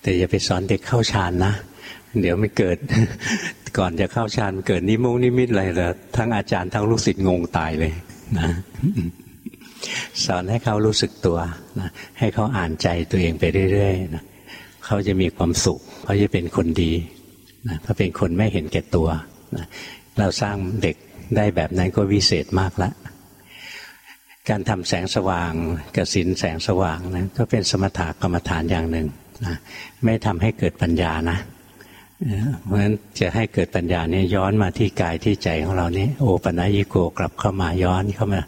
แต่อย่าไปสอนเด็กเข้าฌานนะ เดี๋ยวไม่เกิด ก่อนจะเข้าฌานเกิดนิมุงนิมิตอะไรแล้วทั้งอาจารย์ทั้งลูกศิษย์งงตายเลยนะ สอนให้เขารู้สึกตัวนะให้เขาอ่านใจตัวเองไปเรื่อยๆนะเขาจะมีความสุขเขาจะเป็นคนดีนะเขาเป็นคนไม่เห็นแก่ตัวนะเราสร้างเด็กได้แบบนั้นก็วิเศษมากละการทำแสงสว่างกสินแสงสว่างนะก็เป็นสมถะกรรมฐานอย่างหนึ่งนะไม่ทำให้เกิดปัญญานะเพราะฉะนั้นจะให้เกิดปัญญาเนี่ยย้อนมาที่กายที่ใจของเรานี่โอปัญญิโกกลับเข้ามาย้อนเข้ามา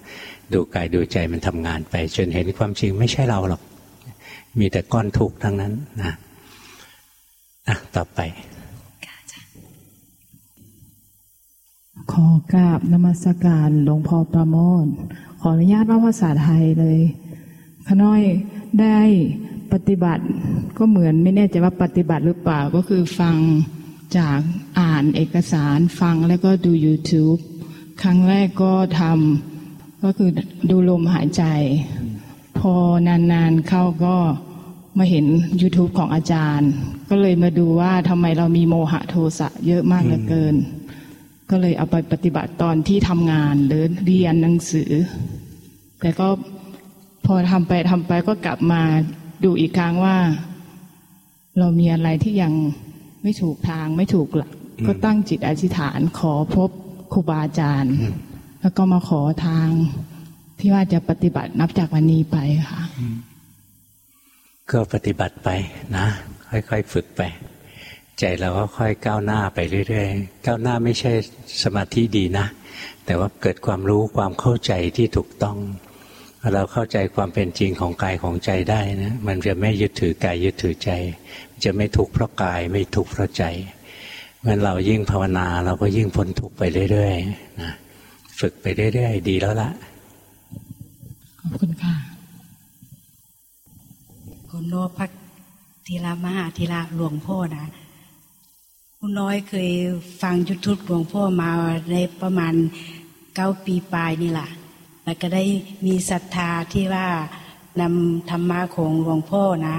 ดูกายดูใจมันทำงานไป จนเห็นความจริงไม่ใช่เราหรอก มีแต่ก้อนทุกข์ทั้งนั้นนะอะต่อไป ขอกราบนมัสการหลวงพ่อประโมทขออนุญาตว่าภาษาไทยเลยขน้อยได้ปฏิบัติก็เหมือนไม่แน่ใจว่าปฏิบัติหรือเปล่าก็คือฟังจากอ่านเอกสารฟังแล้วก็ดู YouTube ครั้งแรกก็ทำ ก็คือดูลมหายใจ พอนานๆเข้าก็มาเห็น YouTube ของอาจารย์ ก็เลยมาดูว่าทำไมเรามีโมหะโทสะเยอะมากเหลือเกิน ก็เลยเอาไปปฏิบัติตอนที่ทำงานหรือเรียนหนังสือ แต่ก็พอทำไปทำไปก็กลับมาดูอีกครั้งว่า เรามีอะไรที่ยังไม่ถูกทางไม่ถูกหลัก ก็ตั้งจิตอธิษฐานขอพบครูบาอาจารย์ แล้วก็มาขอทางที่ว่าจะปฏิบัตินับจากวันนี้ไปค่ะ ก็ปฏิบัติไปนะ ค่อยๆฝึกไป ใจเราก็ค่อยก้าวหน้าไปเรื่อยๆ ก้าวหน้าไม่ใช่สมาธิดีนะ แต่ว่าเกิดความรู้ความเข้าใจที่ถูกต้อง เราเข้าใจความเป็นจริงของกายของใจได้นะ มันจะไม่ยึดถือกายยึดถือใจ จะไม่ทุกข์เพราะกายไม่ทุกข์เพราะใจเมื่อเรายิ่งภาวนาเราก็ยิ่งพ้นทุกข์ไปเรื่อยๆนะ ฝึกไปเรื่อยๆดีแล้วละขอบคุณค่ะคุณโนพักทีละมหาทีละหลวงพ่อนะคุณน้อยเคยฟังยุทธุหลวงพ่อมาในประมาณเก้าปีปลายนี่แหละแล้วก็ได้มีศรัทธาที่ว่านำธรรมะของหลวงพ่อนะ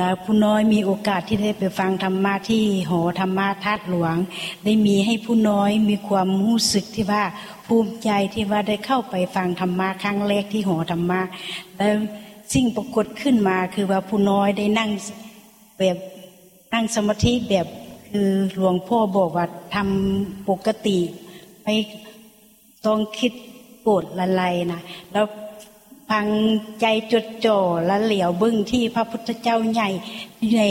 แล้วผู้น้อยมีโอกาสที่ได้ไปฟังธรรมะที่หอธรรมะทัดหลวง ได้มีให้ผู้น้อยมีความรู้สึกที่ว่าภูมิใจที่ว่าได้เข้าไปฟังธรรมะครั้งแรกที่หอธรรมะแล้วสิ่งปรากฏขึ้นมาคือว่าผู้น้อยได้นั่งแบบนั่งสมาธิแบบคือหลวงพ่อบอกว่าทำปกติไม่ต้องคิดโกรธละลายนะแล้ว พังใจจดจ่อและเหลียวบึ้งที่พระพุทธเจ้าใหญ่ใน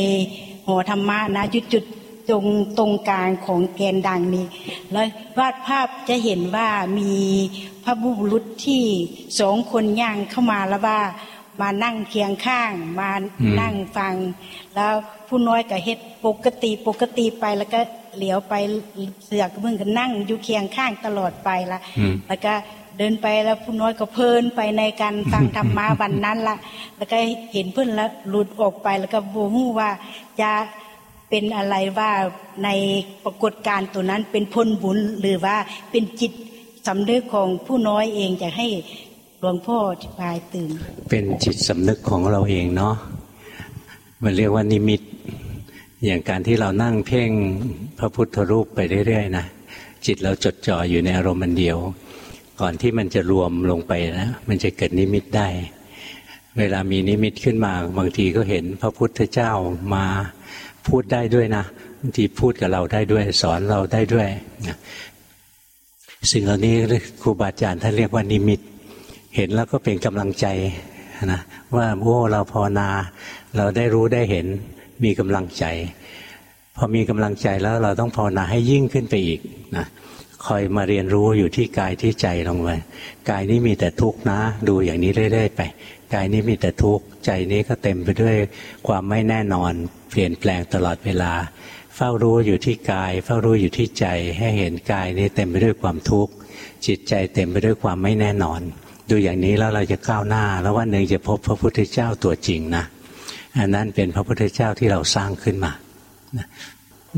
หอธรรมะนะจุดจุดตรงตรงกลางของแกนดังนี้ แล้ววาดภาพจะเห็นว่ามีพระบุรุษที่สองคนย่างเข้ามาแล้วว่ามานั่งเคียงข้างมานั่งฟัง แล้วผู้น้อยก็เฮ็ดปกติปกติไปแล้วก็เหลียวไปเสือกมึงก็นั่งอยู่เคียงข้างตลอดไปละแล้วก็ เดินไปแล้วผู้น้อยก็เพลินไปในการฟังธรรมะวันนั้นละแล้วก็เห็นเพื่อนแล้วหลุดออกไปแล้วก็บูฮู้ว่าจะเป็นอะไรว่าในปรากฏการตัวนั้นเป็นพ้นบุญหรือว่าเป็นจิตสำนึกของผู้น้อยเองจะให้หลวงพ่อที่พายตื่น เป็นจิตสำนึกของเราเองเนาะมันเรียกว่านิมิต อย่างการที่เรานั่งเพ่งพระพุทธรูปไปเรื่อยๆนะจิตเราจดจ่ออยู่ในอารมณ์มันเดียว ก่อนที่มันจะรวมลงไปนะมันจะเกิดนิมิตได้ เวลามีนิมิตขึ้นมา บางทีก็เห็นพระพุทธเจ้ามาพูดได้ด้วยนะบางทีพูดกับเราได้ด้วย สอนเราได้ด้วยสิ่งเหล่านี้ครูบาอาจารย์ท่านเรียกว่านิมิต เห็นแล้วก็เป็นกำลังใจนะว่าโอ้เราภาวนา เราได้รู้ได้เห็นมีกำลังใจ พอมีกำลังใจแล้วเราต้องภาวนาให้ยิ่งขึ้นไปอีกนะ คอยมาเรียนรู้อยู่ที่กายที่ใจลงไปกายนี้มีแต่ทุกข์นะ ดูอย่างนี้เรื่อยๆไป กายนี้มีแต่ทุกข์ใจนี้ก็เต็มไปด้วยความไม่แน่นอน เปลี่ยนแปลงตลอดเวลา เฝ้ารู้อยู่ที่กาย เฝ้ารู้อยู่ที่ใจให้เห็นกายนี้เต็มไปด้วยความทุกข์จิตใจเต็มไปด้วยความไม่แน่นอน ดูอย่างนี้แล้วเราจะก้าวหน้า แล้ววันหนึ่งจะพบพระพุทธเจ้าตัวจริงนะอันนั้นเป็นพระพุทธเจ้าที่เราสร้างขึ้นมา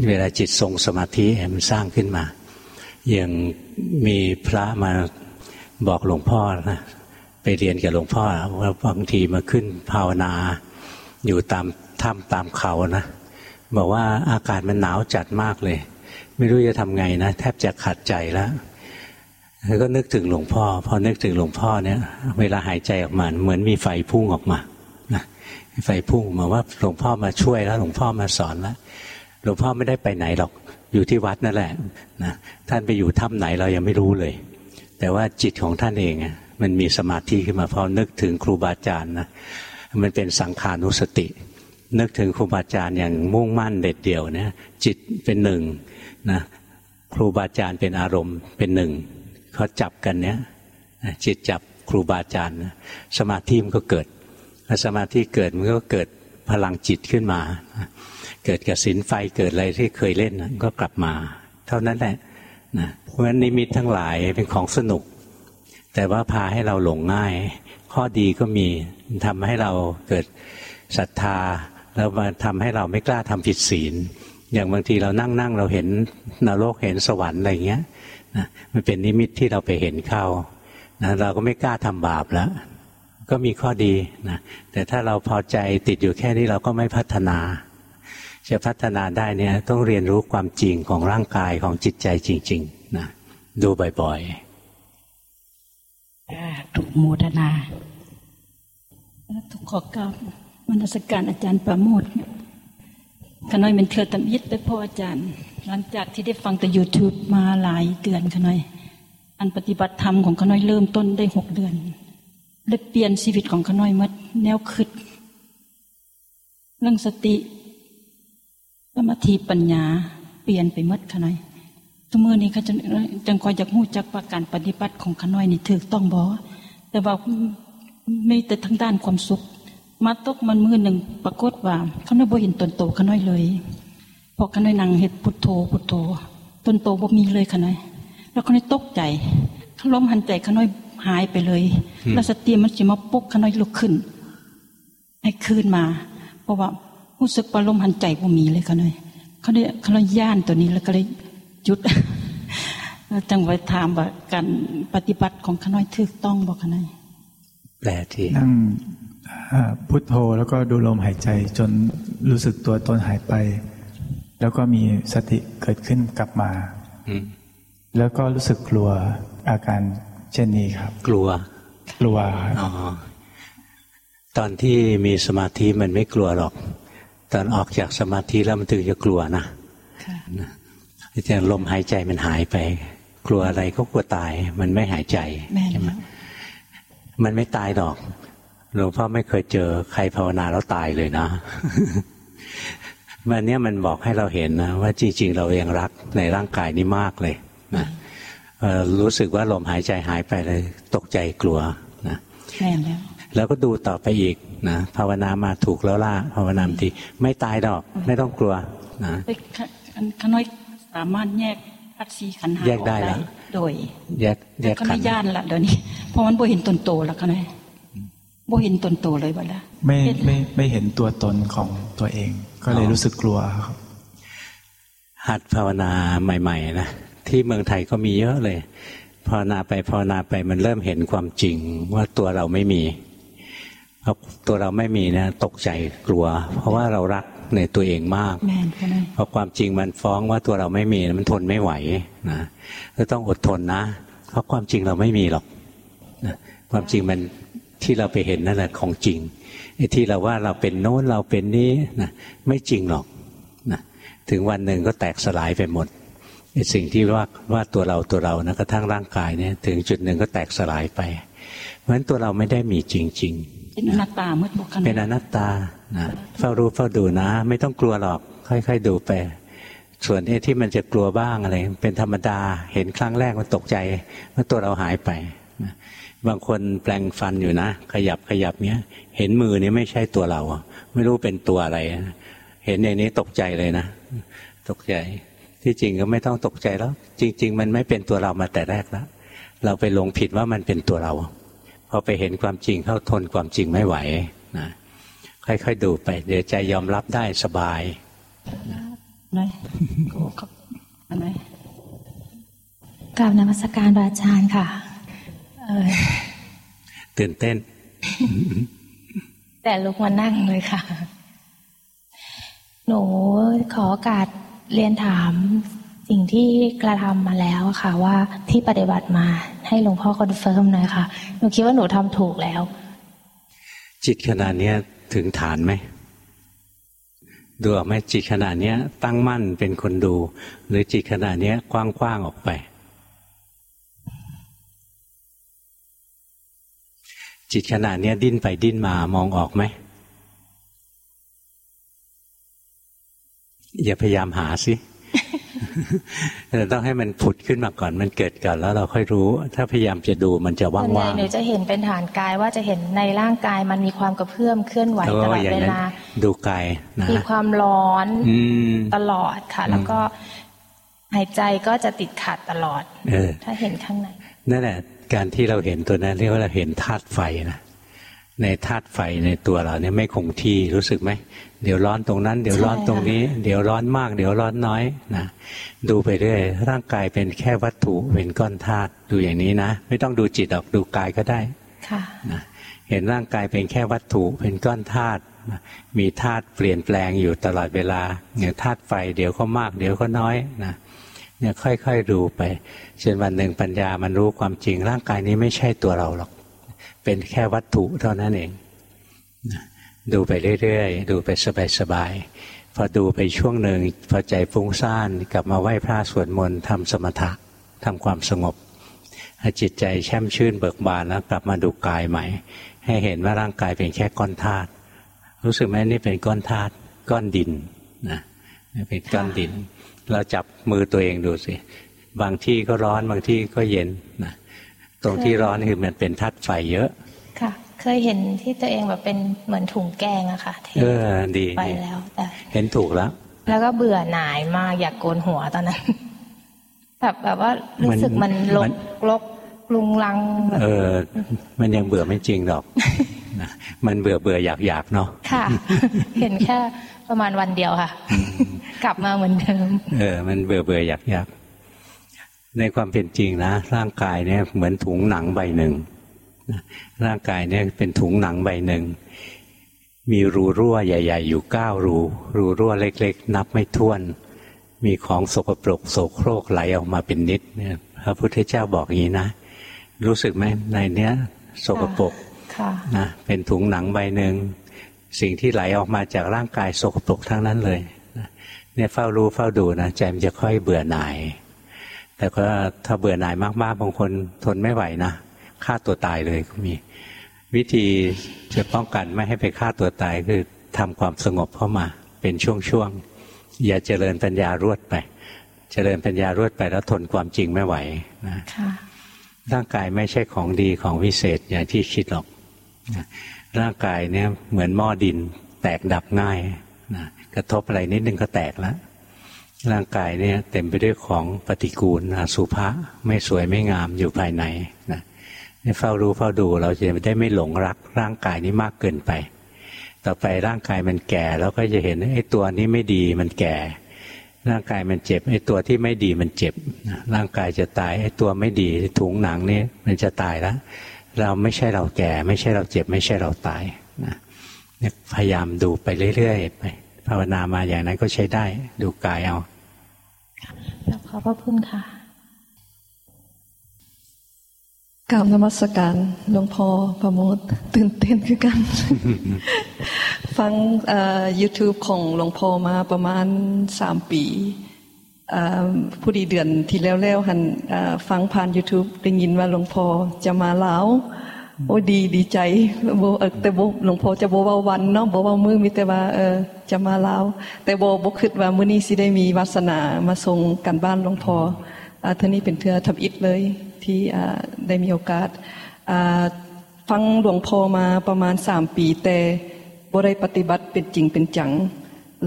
เวลาจิตทรงสมาธิมันสร้างขึ้นมา อย่างมีพระมาบอกหลวงพ่อนะไปเรียนกับหลวงพ่อว่าบางทีมาขึ้นภาวนา อยู่ตามถ้ำตามเขานะบอกว่าอากาศมันหนาวจัดมากเลย ไม่รู้จะทำไงนะแทบจะขัดใจแล้วแล้วก็นึกถึงหลวงพ่อ พอนึกถึงหลวงพ่อเนี่ย เวลาหายใจออกมาเหมือนมีไฟพุ่งออกมานะไฟพุ่งมาว่าหลวงพ่อมาช่วยแล้ว หลวงพ่อมาสอนแล้วหลวงพ่อไม่ได้ไปไหนหรอก อยู่ที่วัดนั่นแหละนะท่านไปอยู่ถ้ำไหนเรายังไม่รู้เลย แต่ว่าจิตของท่านเองมันมีสมาธิขึ้นมาพอนึกถึงครูบาอาจารย์นะมันเป็นสังขานุสติ นึกถึงครูบาอาจารย์อย่างมุ่งมั่นเด็ดเดี่ยวเนี่ยจิตเป็นหนึ่งนะครูบาอาจารย์เป็นอารมณ์เป็นหนึ่งเขาจับกันเนี้ยจิตจับครูบาอาจารย์สมาธิมันก็เกิดพอสมาธิเกิดมันก็เกิดพลังจิตขึ้นมา เกิดกับสินไฟเกิดอะไรที่เคยเล่นก็กลับมา เท่านั้นแหละนะเพราะฉะนั้นนิมิตทั้งหลายเป็นของสนุก แต่ว่าพาให้เราหลงง่าย ข้อดีก็มีทำให้เราเกิดศรัทธา แล้วมาทำให้เราไม่กล้าทำผิดศีล อย่างบางทีเรานั่งนั่งเราเห็นนรกเห็นสวรรค์อะไรเงี้ยนะมันเป็นนิมิตที่เราไปเห็นเข้านะเราก็ไม่กล้าทำบาปแล้ว ก็มีข้อดีนะแต่ถ้าเราพอใจติดอยู่แค่นี้เราก็ไม่พัฒนา จะพัฒนาได้เนี่ยต้องเรียนรู้ความจริงของร่างกายของจิตใจจริง ๆ นะ ดูบ่อยๆถูกโมทนาทุกขอกราบมนสการอาจารย์ประโมทขน้อยเป็นเทือตำยิดไปพ่ออาจารย์ หลังจากที่ได้ฟังแต่ YouTube มาหลายเดือนขน้อย อันปฏิบัติธรรมของขน้อยเริ่มต้นได้หกเดือนเลยเปลี่ยนชีวิตของขน้อยมัดแนวคิดเรื่องสติ สมาธิปัญญาเปลี่ยนไปมัดขน้อยทุกมื่อนี้เขาจะจังคอยจากหู้จักว่าการปฏิบัติของขน้อยนี่ถือต้องบอแต่ว่าไม่แต่ทั้งด้านความสุข มาตกมันมือหนึ่งปรากฏว่าเขาไม่บ่เห็นตนโตขาน้อยเลยพอขาน้อยนั่งเห็ดพุทโธพุทโธตนโตบ่มีเลยขาน้อยแล้วขาน้อยตกใจขาล้มหันใจขาน้อยหายไปเลย แล้วสติมันจะมาปุกขาน้อยลุกขึ้น ให้คืนมา เพราะว่า รู้สึกว่าลมหันใจบ่มีเลยขาน้อยเขาได้ขาน้อยย่านตัวนี้แล้วก็เลยจุดจังไว้ถามว่าการปฏิบัติของขาน้อยถูกต้องบอกขาน้อยแปลที่นั่งพุทโธแล้วก็ดูลมหายใจจนรู้สึกตัวตนหายไป แล้วก็มีสติเกิดขึ้นกลับมาแล้วก็รู้สึกกลัวอาการเช่นนี้ครับ กลัว กลัวอ๋อตอนที่มีสมาธิมันไม่กลัวหรอก ตอนออกจากสมาธิแล้วมันถึงจะกลัวนะแต่ลมหายใจมันหายไป กลัวอะไรก็กลัวตาย มันไม่หายใจใช่ไหมมันไม่ตายหรอกหลวงพ่อไม่เคยเจอใครภาวนาแล้วตายเลยนะวันนี้มันบอกให้เราเห็นนะว่าจริง ๆ เรายังรักในร่างกายนี้มากเลยนะรู้สึกว่าลมหายใจหายไปเลย ตกใจกลัวนะแน่แล้ว แล้วก็ดูต่อไปอีกนะภาวนามาถูกแล้วล่ะภาวนาทีไม่ตายดอกไม่ต้องกลัวนะขน้อยสามารถแยกอัตสีขันหาแยกได้แล้วโดย แยกแยกขันย่านละเดี๋ยวนี้เพราะมันบ่เห็นตนโตแล้วขน้อยบ่เห็นตนโตเลยบ่ละไม่ไม่ไม่เห็นตัวตนของตัวเอง ก็เลยรู้สึกกลัวครับ หัดภาวนาใหม่ ๆ นะที่เมืองไทยก็มีเยอะเลยภาวนาไปภาวนาไปมันเริ่มเห็นความจริงว่าตัวเราไม่มีเพราะ ตัวเราไม่มีนะตกใจกลัว เพราะว่าเรารักในตัวเองมากเพราะความจริงมันฟ้องว่าตัวเราไม่มีมันทนไม่ไหวนะก็ต้องอดทนนะ เพราะความจริงเราไม่มีหรอกนะความจริงมันที่เราไปเห็นนั่นแหละของจริงไอ้ที่เราว่าเราเป็นโน้นเราเป็นนี้นะไม่จริงหรอกนะถึงวันหนึ่งก็แตกสลายไปหมดไอ้สิ่งที่ว่าว่าตัวเราตัวเรานะกระทั่งร่างกายเนี่ย ถึงจุดหนึ่งก็แตกสลายไปเพราะฉะนั้นตัวเราไม่ได้มีจริง ๆ เป็นอนัตตาเมื่อบุคคลเป็นอนัตตานะเฝ้ารู้เฝ้าดูนะ ไม่ต้องกลัวหรอก ค่อยๆดูไป ส่วนที่มันจะกลัวบ้างอะไร เป็นธรรมดาเห็นครั้งแรกมันตกใจว่าตัวเราหายไปนะบางคนแปลงฟันอยู่นะ ขยับขยับเนี้ย เห็นมือนี้ไม่ใช่ตัวเรา ไม่รู้เป็นตัวอะไร เห็นอย่างนี้ตกใจเลยนะ ตกใจ ที่จริงก็ไม่ต้องตกใจแล้ว จริง ๆ มันไม่เป็นตัวเรามาแต่แรกแล้วเราไปลงผิดว่ามันเป็นตัวเรา พอไปเห็นความจริงเข้าทนความจริงไม่ไหวนะค่อยๆดูไป เดี๋ยวใจยอมรับได้สบายไหนอันไหนกราบนมัสการอาจารย์ค่ะตื่นเต้น แต่ลุกมานั่งเลยค่ะ หนูขอโอกาสเรียนถาม สิ่งที่กระทำมาแล้วค่ะ ว่าที่ปฏิบัติมาให้หลวงพ่อ confirm หน่อยค่ะหนูคิดว่าหนูทำถูกแล้ว จิตขนาดนี้ถึงฐานไหมดูออกไหมจิตขนาดนี้ตั้งมั่นเป็นคนดู หรือจิตขนาดนี้กว้างๆออกไป จิตขนาดนี้ดิ้นไปดิ้นมามองออกไหมอย่าพยายามหาสิ เราต้องให้มันผุดขึ้นมาก่อนมันเกิดก่อนแล้วเราค่อยรู้ ถ้าพยายามจะดูมันจะว่างๆหนูจะเห็นเป็นฐานกายว่าจะเห็นในร่างกายมันมีความกระเพื่อมเคลื่อนไหวตลอดเวลาดูกายนะมีความร้อนตลอดค่ะ แล้วก็หายใจก็จะติดขัดตลอดถ้าเห็นข้างในนั่นแหละการที่เราเห็นตัวนั้นเรียกว่าเราเห็นธาตุไฟนะ ในธาตุไฟในตัวเราเนี่ยไม่คงที่รู้สึกไหมเดี๋ยวร้อนตรงนั้น เดี๋ยวร้อนตรงนี้ เดี๋ยวร้อนมาก เดี๋ยวร้อนน้อยนะดูไปเรื่อยร่างกายเป็นแค่วัตถุเป็นก้อนธาตุดูอย่างนี้นะ ไม่ต้องดูจิตออกดูกายก็ได้ค่ะนะเห็นร่างกายเป็นแค่วัตถุเป็นก้อนธาตุมีธาตุเปลี่ยนแปลงอยู่ตลอดเวลาเนี่ยธาตุไฟเดี๋ยวก็มาก เดี๋ยวก็น้อยนะเนี่ยค่อยๆดูไปจนวันหนึ่งปัญญามันรู้ความจริงร่างกายนี้ไม่ใช่ตัวเราหรอก เป็นแค่วัตถุเท่านั้นเอง ดูไปเรื่อยๆ ดูไปสบายๆ พอดูไปช่วงหนึ่งพอใจฟุ้งซ่านกลับมาไหว้พระสวดมนต์ทำสมถะทำความสงบจิตใจแช่มชื่นเบิกบานแล้วกลับมาดูกายใหม่ ให้เห็นว่าร่างกายเป็นแค่ก้อนธาตุรู้สึกไหมนี่เป็นก้อนธาตุก้อนดินนะเป็นก้อนดิน เราจับมือตัวเองดูสิ บางที่ก็ร้อนบางที่ก็เย็นนะ ตรงที่ร้อนคือมันเป็นทัดไฟเยอะค่ะ เคยเห็นที่ตัวเองแบบเป็นเหมือนถุงแกงอะค่ะเออดีไปแล้วแต่เห็นถูกแล้ว แล้วก็เบื่อหน่ายมากอยากโกนหัวตอนนั้นแบบแบบว่ารู้สึกมันลกลกลุงลังเออ มันยังเบื่อไม่จริงหรอกนะมันเบื่อเบื่ออยากอยากเนาะค่ะ เห็นแค่ประมาณวันเดียวค่ะ กลับมาเหมือนเดิม เออ มันเบื่อเบื่ออยากอยาก ในความเป็นจริงนะ ร่างกายเนี่ยเหมือนถุงหนังใบหนึ่งร่างกายเนี่ยเป็นถุงหนังใบหนึ่ง มีรูรั่วใหญ่ ๆ อยู่เก้ารู รูรั่วเล็ก ๆ นับไม่ถ้วน มีของสกปรกโสโครกไหลออกมาเป็นนิดเนี่ยพระพุทธเจ้าบอกอย่างนี้นะ รู้สึกไหมในเนี้ยสกปรกนะเป็นถุงหนังใบหนึ่งสิ่งที่ไหลออกมาจากร่างกายสกปรกทั้งนั้นเลยเนี่ยเฝ้ารู้เฝ้าดูนะใจมันจะค่อยเบื่อหน่าย แต่ก็ถ้าเบื่อหน่ายมากๆบางคนทนไม่ไหวนะฆ่าตัวตายเลยก็มี วิธีจะป้องกันไม่ให้ไปฆ่าตัวตายคือทำความสงบเข้ามาเป็นช่วงๆอย่าเจริญปัญญารวดไป เจริญปัญญารวดไปแล้วทนความจริงไม่ไหวนะร่างกายไม่ใช่ของดีของวิเศษอย่างที่คิดหรอกร่างกายเนี่ยเหมือนหม้อดินแตกดับง่ายนะกระทบอะไรนิดนึงก็แตกแล้ว ร่างกายเนี่ยเต็มไปด้วยของปฏิกูลอสุภะไม่สวยไม่งามอยู่ภายในนะเฝ้ารู้เฝ้าดูเราจะได้ไม่หลงรักร่างกายนี้มากเกินไป ต่อไปร่างกายมันแก่เราก็จะเห็นไอ้ตัวนี้ไม่ดีมันแก่ ร่างกายมันเจ็บไอ้ตัวที่ไม่ดีมันเจ็บ ร่างกายจะตายไอ้ตัวไม่ดีถุงหนังนี่มันจะตายแล้วเราไม่ใช่เราแก่ ไม่ใช่เราเจ็บ ไม่ใช่เราตายนะพยายามดูไปเรื่อยๆไป ภาวนามาอย่างนั้นก็ใช้ได้ ดูกายเอาขอบพระคุณค่ะกราบนมัสการหลวงพ่อประโมทตื่นเต้นคือกัน ฟังยูทูบของหลวงพ่อมาประมาณสามปีผู้ดีเดือนที่แล้วแล้วหันฟังผ่าน YouTube ได้ยินว่าหลวงพ่อจะมาแล้ว โอ้ดีดีใจโบแต่โบหลวงพ่อจะโบว่าวันเนาะโบว่ามือมีแต่ว่าเออจะมาแล้วแต่โบโบคิดว่ามื้อนี้สิได้มีวาสนามาส่งกันบ้านหลวงพ่อท่านี้เป็นเทือทำอิฐเลยที่ได้มีโอกาสฟังหลวงพ่อมาประมาณสามปี แต่บได้ปฏิบัติเป็นจริงเป็นจัง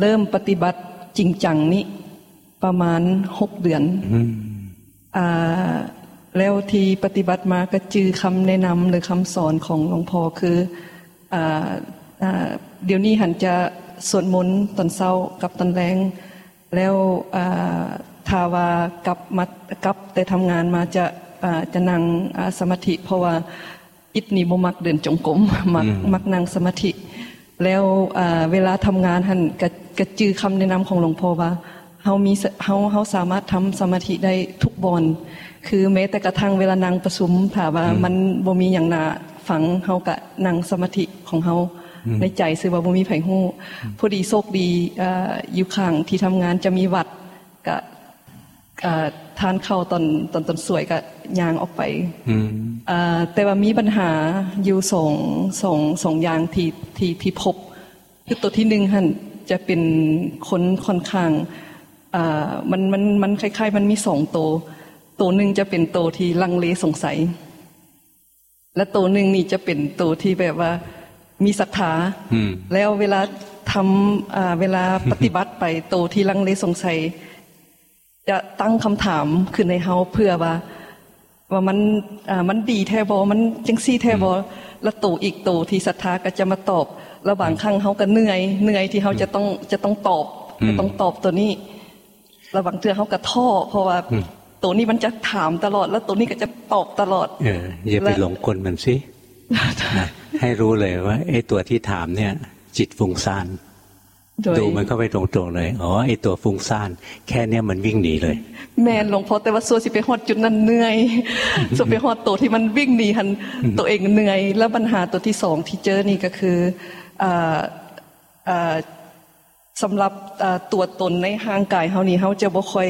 เริ่มปฏิบัติจริงจังนี้ประมาณหกเดือน แล้วที่ปฏิบัติมาก็จือคำแนะนำหรือคำสอนของหลวงพ่อคือเดี๋ยวนี้หันจะสวดมนต์ตอนเช้ากับตอนแรงแล้วทาวากับมัดกับแต่ทำงานมาจะจะนั่งสมาธิ เพราะว่าอิทนีบมักเดินจงกรมมักมักนั่งสมาธิ แล้วเวลาทำงานหันกระกระจือคำแนะนำของหลวงพ่อว่า เฮามีเฮาเฮาสามารถทำสมาธิได้ทุกบอนคือแม้แต่กระทั่งเวลานั่งประชุมถามว่ามันบ่มีอย่างนาฝังเฮากะนั่งสมาธิของเฮาในใจซึ่งว่าบ่มีไผฮู้พอดีโชคดีอยู่ข้างที่ทำงานจะมีวัดกะทานเข้าตอนตอนตอนสวยก็ยางออกไปแต่ว่ามีปัญหาอยู่สองสองสองอย่างที่ที่ที่พบ คือตัวที่หนึ่งหันจะเป็นคนค่อนข้าง มันมันมันคล้ายๆ มันมีสองตัวตัวหนึ่งจะเป็นตัวที่ลังเลสงสัย และตัวหนึ่งนี่จะเป็นตัวที่แบบว่ามีศรัทธาแล้วเวลาทำเวลาปฏิบัติไปตัวที่ลังเลสงสัย จะตั้งคำถามขึ้นในเฮาเพื่อว่าว่ามันอ่ามันดีแท้บอมันจังซี่แท้บอแล้วตูอีกตูที่ศรัทธาก็จะมาตอบระหว่างครั้งเฮาก็เหนื่อยเหนื่อยที่เฮาจะต้องจะต้องตอบจะต้องตอบตัวนี้ ระหว่างเทือเฮาก็ท่อ เพราะว่าตัวนี้มันจะถามตลอด แล้วตัวนี้ก็จะตอบตลอดเอออย่าไปหลงกลมันสิให้รู้เลยว่าไอ้ตัวที่ถามเนี่ย จิตฟุ้งซ่านดูมันเข้าไปตรงๆเลย อ๋อไอตัวฟุ้งซ่าน แค่เนี้ยมันวิ่งหนีเลย แม่หลวงพ่อแต่ว่าส่วนสิไปหอดจุดนั้นเหนื่อยส่วนไปหอดตัวที่มันวิ่งหนีหันตัวเองเหนื่อย แล้วปัญหาตัวที่สองที่เจอนี่ก็คืออ่าอ่า สำหรับตัวตนในห่างกายเฮานี่เฮาจะบ่ค่อย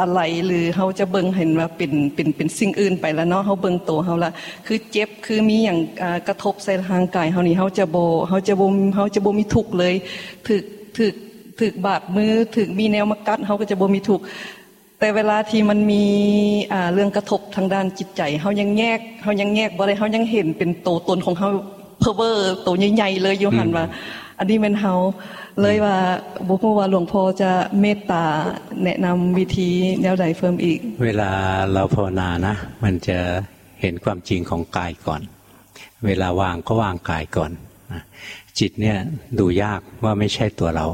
อะไรหรือเฮาจะเบิ่งเห็นว่าเป็นเป็นเป็นสิ่งอื่นไปแล้วเนาะเฮาเบิ่งตัวเฮาละคือเจ็บคือมีอย่างกระทบใส่ห่างกายเฮานี่เฮาจะบ่เฮาจะบ่เฮาจะบ่มีทุกข์เลยถึกถึกถึกบาดมือถึกมีแนวมากัดเขาก็จะบ่มีถูกแต่เวลาที่มันมีเรื่องกระทบทางด้านจิตใจเขายังแยกเขายังแยกบ่ได้เขายังเห็นเป็นโตตนของเขาเพอเวอร์โตใหญ่ๆเลยยูหันว่า อันนี้เป็นเขาเลยว่าบุคคลว่าหลวงพ่อจะเมตตาแนะนำวิธีแนวใดเพิ่มอีก เวลาเราภาวนานะ มันจะเห็นความจริงของกายก่อน เวลาวางก็วางกายก่อนจิตเนี่ยดูยากว่าไม่ใช่ตัวเรา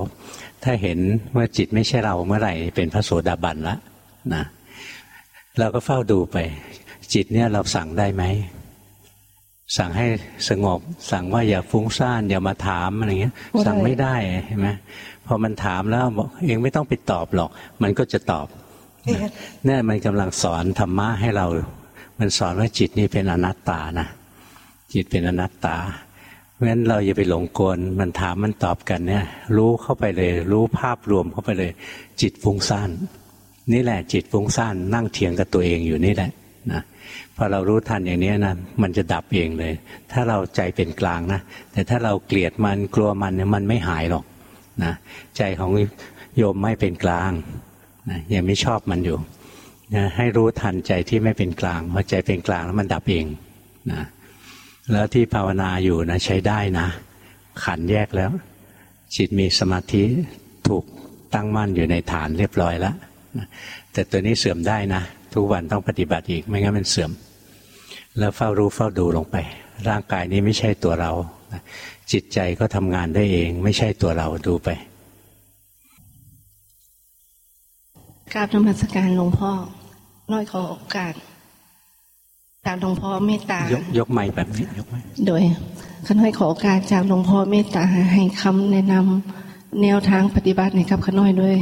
ถ้าเห็นว่าจิตไม่ใช่เราเมื่อไหร่เป็นพระโสดาบันละนะเราก็เฝ้าดูไป จิตเนี่ยเราสั่งได้ไหม สั่งให้สงบ สั่งว่าอย่าฟุ้งซ่านอย่ามาถามอะไรเงี้ย สั่งไม่ได้เห็นไหมพอมันถามแล้วบอกเองไม่ต้องไปตอบหรอก มันก็จะตอบนี่มันกำลังสอนธรรมะให้เรา มันสอนว่าจิตนี่เป็นอนัตตานะจิตเป็นอนัตตาราะฉะนั้นเราอย่าไปหลงกลมันถามมันตอบกันเนี่ย รู้เข้าไปเลย รู้ภาพรวมเข้าไปเลย จิตฟุ้งซ่านนี่แหละจิตฟุ้งซ่านนั่งเถียงกับตัวเองอยู่นี่แหละนะพ อเรารู้ทันอย่างนี้นะมันจะดับเองเลย ถ้าเราใจเป็นกลางนะแต่ถ้าเราเกลียดมันกลัวมันเนี่ยมันไม่หายหรอกนะใจของโยมไม่เป็นกลางนะยังไม่ชอบมันอยู่นะให้รู้ทันใจที่ไม่เป็นกลางพอใจเป็นกลางแล้วมันดับเองนะแล้วที่ภาวนาอยู่นะใช้ได้นะ ขันแยกแล้ว จิตมีสมาธิถูกตั้งมั่นอยู่ในฐานเรียบร้อยแล้วแต่ตัวนี้เสื่อมได้นะ ทุกวันต้องปฏิบัติอีกไม่งั้นมันเสื่อม แล้วเฝ้ารู้เฝ้าดูลงไป ร่างกายนี้ไม่ใช่ตัวเรา จิตใจก็ทำงานได้เอง ไม่ใช่ตัวเราดูไปกราบธรรมสการหลวงพ่อน้อยขอโอกาสจากหลวงพ่อเมตตายกยกไม้แบบนี้ยกไม้โดยขน้อยขอโอกาสจากหลวงพ่อเมตตาให้คำแนะนำแนวทางปฏิบัติในกับขน้อยด้วย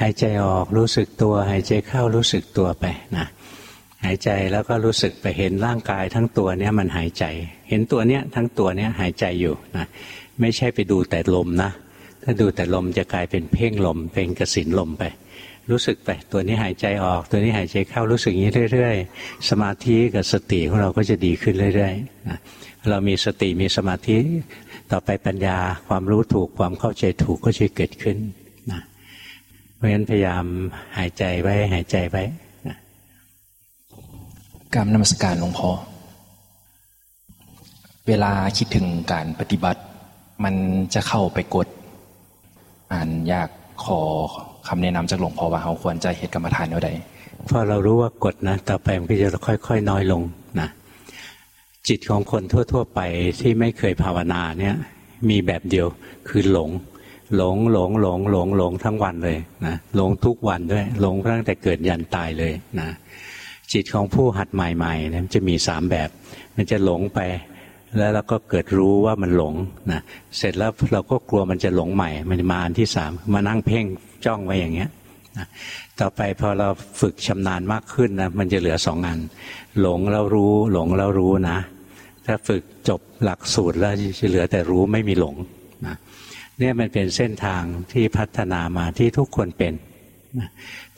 หายใจออกรู้สึกตัว หายใจเข้ารู้สึกตัวไปนะ หายใจแล้วก็รู้สึกไปเห็นร่างกายทั้งตัวเนี้ยมันหายใจ เห็นตัวเนี้ยทั้งตัวเนี้ยหายใจอยู่นะไม่ใช่ไปดูแต่ลมนะ ถ้าดูแต่ลมจะกลายเป็นเพ่งลม เป็นกระสินลมไป รู้สึกไปตัวนี้หายใจออก ตัวนี้หายใจเข้ารู้สึกอย่างนี้เรื่อย ๆ สมาธิกับสติของเราก็จะดีขึ้นเรื่อยๆนะเรามีสติมีสมาธิต่อไปปัญญาความรู้ถูกความเข้าใจถูกก็จะเกิดขึ้นนะเพราะฉะนั้นพยายามหายใจไว้หายใจไว้ กรรมนมัสการหลวงพ่อเวลาคิดถึงการปฏิบัติ มันจะเข้าไปกด อ่านยากขอคำแนะนำจากหลวงพ่อว่าเขาควรจะเหตุกรรมฐานเอาใดพอเรารู้ว่ากดนะต่อไปมันก็จะค่อย ๆ น้อยลงนะจิตของคนทั่ว ๆ ไปที่ไม่เคยภาวนาเนี่ย มีแบบเดียวคือหลง หลงหลงหลงหลงหลงทั้งวันเลยนะหลงทุกวันด้วย หลงตั้งแต่เกิดยันตายเลยนะ จิตของผู้หัดใหม่ๆเนี่ยจะมีสามแบบ มันจะหลงไป แล้วเราก็เกิดรู้ว่ามันหลงนะเสร็จแล้วเราก็กลัวมันจะหลงใหม่ มันมาอันที่สามมานั่งเพ่งจ้องไว้อย่างเงี้ยนะต่อไปพอเราฝึกชำนาญมากขึ้นนะมันจะเหลือสองอัน หลงแล้วรู้ หลงแล้วรู้นะ ถ้าฝึกจบหลักสูตรแล้วจะเหลือแต่รู้ไม่มีหลงนะเนี่ยมันเป็นเส้นทางที่พัฒนามาที่ทุกคนเป็น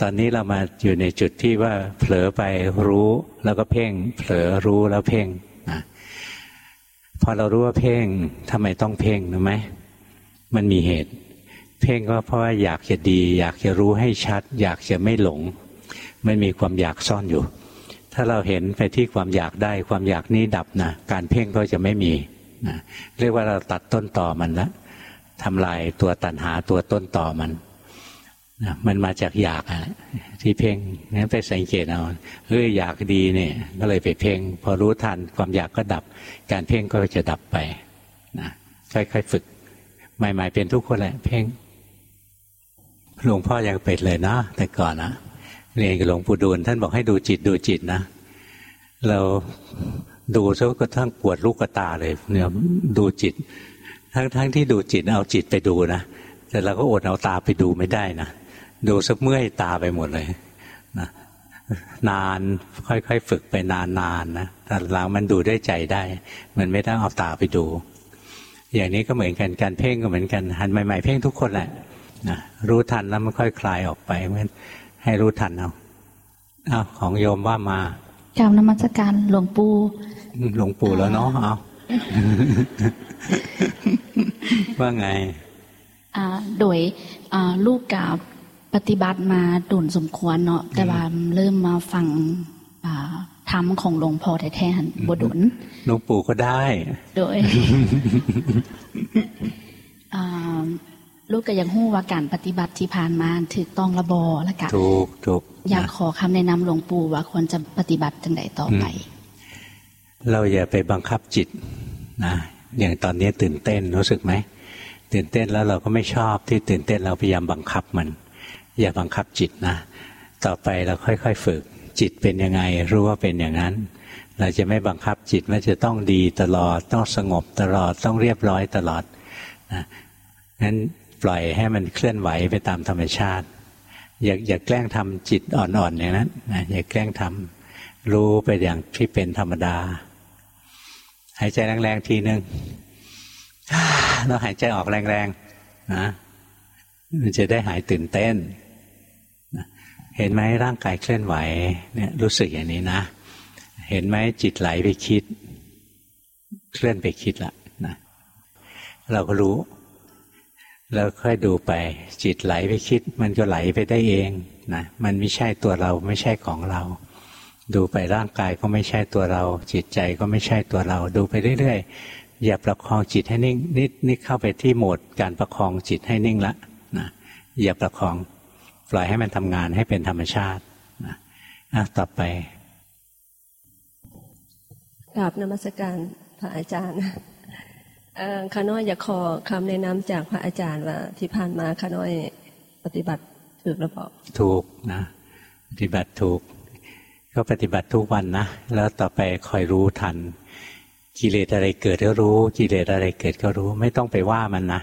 ตอนนี้เรามาอยู่ในจุดที่ว่าเผลอไปรู้แล้วก็เพ่ง เผลอรู้แล้วเพ่งนะพอเรารู้ว่าเพ่งทำไมต้องเพ่งรู้ไหมมันมีเหตุ เพ่งก็เพราะว่าอยากจะดี อยากจะรู้ให้ชัด อยากจะไม่หลง มันมีความอยากซ่อนอยู่ ถ้าเราเห็นไปที่ความอยากได้ความอยากนี้ดับนะการเพ่งก็จะไม่มีนะเรียกว่าเราตัดต้นต่อมันละทำลายตัวตัณหาตัวต้นต่อมัน มันมาจากอยากอะที่เพ่งงั้นไปสังเกตเอาเฮ้ยอยากดีเนี่ยก็เลยไปเพ่งพอรู้ทันความอยากก็ดับ การเพ่งก็จะดับไปนะค่อยๆฝึก ใหม่ๆเป็นทุกคนแหละ เพ่งหลวงพ่อยังเป็ดเลยนะแต่ก่อนนะเรียนกับหลวงปู่ดูลท่านบอกให้ดูจิตดูจิตนะ เราดูซะก็ทั้งปวดลูกตาเลยเนี่ยดูจิต ทั้งๆทที่ดูจิตเอาจิตไปดูนะแต่เราก็อดเอาตาไปดูไม่ได้นะ ดูสักเมื่อยตาไปหมดเลยนะนานค่อยๆฝึกไปนานๆนนะแต่หลังมันดูได้ใจได้ มันไม่ต้องเอาตาไปดู อย่างนี้ก็เหมือนกันการเพ่งก็เหมือนกันหันใหม่ๆเพ่งทุกคนแหละนะรู้ทันแล้วมันค่อยคลายออกไปเพราะให้รู้ทันเอาเอาของโยมว่ามากราบนมัสการหลวงปู่หลวงปู่แล้วเนาะเอาว่าไงโดยลูกกับ ปฏิบัติมาดุนสมควรเนาะแต่ว่าเริ่มมาฟังธรรมของหลวงพ่อแท้ๆบดุนหลวงปู่ก็ได้ โดยลูกก็ยังหู้ว่าการปฏิบัติที่ผ่านมาถือต้องระบอและกันถูกถูกอยากขอคำแนะนำหลวงปู่ว่าควรจะปฏิบัติจังไดต่อไป เราอย่าไปบังคับจิตนะอย่างตอนนี้ตื่นเต้นรู้สึกไหมตื่นเต้นแล้วเราก็ไม่ชอบที่ตื่นเต้นเราพยายามบังคับมัน อย่าบังคับจิตนะต่อไปเราค่อย ๆ ฝึกจิตเป็นยังไงรู้ว่าเป็นอย่างนั้น เราจะไม่บังคับจิตว่าจะต้องดีตลอด ต้องสงบตลอดต้องเรียบร้อยตลอดนะงั้นปล่อยให้มันเคลื่อนไหวไปตามธรรมชาติ อย่าอย่าแกล้งทำจิตอ่อนๆอย่างนั้นนะอย่าแกล้งทำรู้ไปอย่างที่เป็นธรรมดา หายใจแรงๆทีหนึ่งเราหายใจออกแรงๆนะมันจะได้หายตื่นเต้น เห็นไหมร่างกายเคลื่อนไหวเนี่ยรู้สึกอย่างนี้นะ เห็นไหมจิตไหลไปคิด เคลื่อนไปคิดละนะเราก็รู้ แล้วค่อยดูไป จิตไหลไปคิด มันก็ไหลไปได้เองนะมันไม่ใช่ตัวเราไม่ใช่ของเรา ดูไปร่างกายก็ไม่ใช่ตัวเรา จิตใจก็ไม่ใช่ตัวเรา ดูไปเรื่อยๆอย่าประคองจิตให้นิ่งนิดนี่เข้าไปที่โหมดการประคองจิตให้นิ่งละนะอย่าประคอง ปล่อยให้มันทำงานให้เป็นธรรมชาตินะต่อไปกราบนมัสการพระอาจารย์ข้าน้อยอยากขอคำแนะนำจากพระอาจารย์ว่าที่ผ่านมาข้าน้อยปฏิบัติถูกหรือเปล่าถูกนะ ปฏิบัติถูก ก็ปฏิบัติทุกวันนะ แล้วต่อไปคอยรู้ทัน กิเลสอะไรเกิดก็รู้ กิเลสอะไรเกิดก็รู้ ไม่ต้องไปว่ามันนะ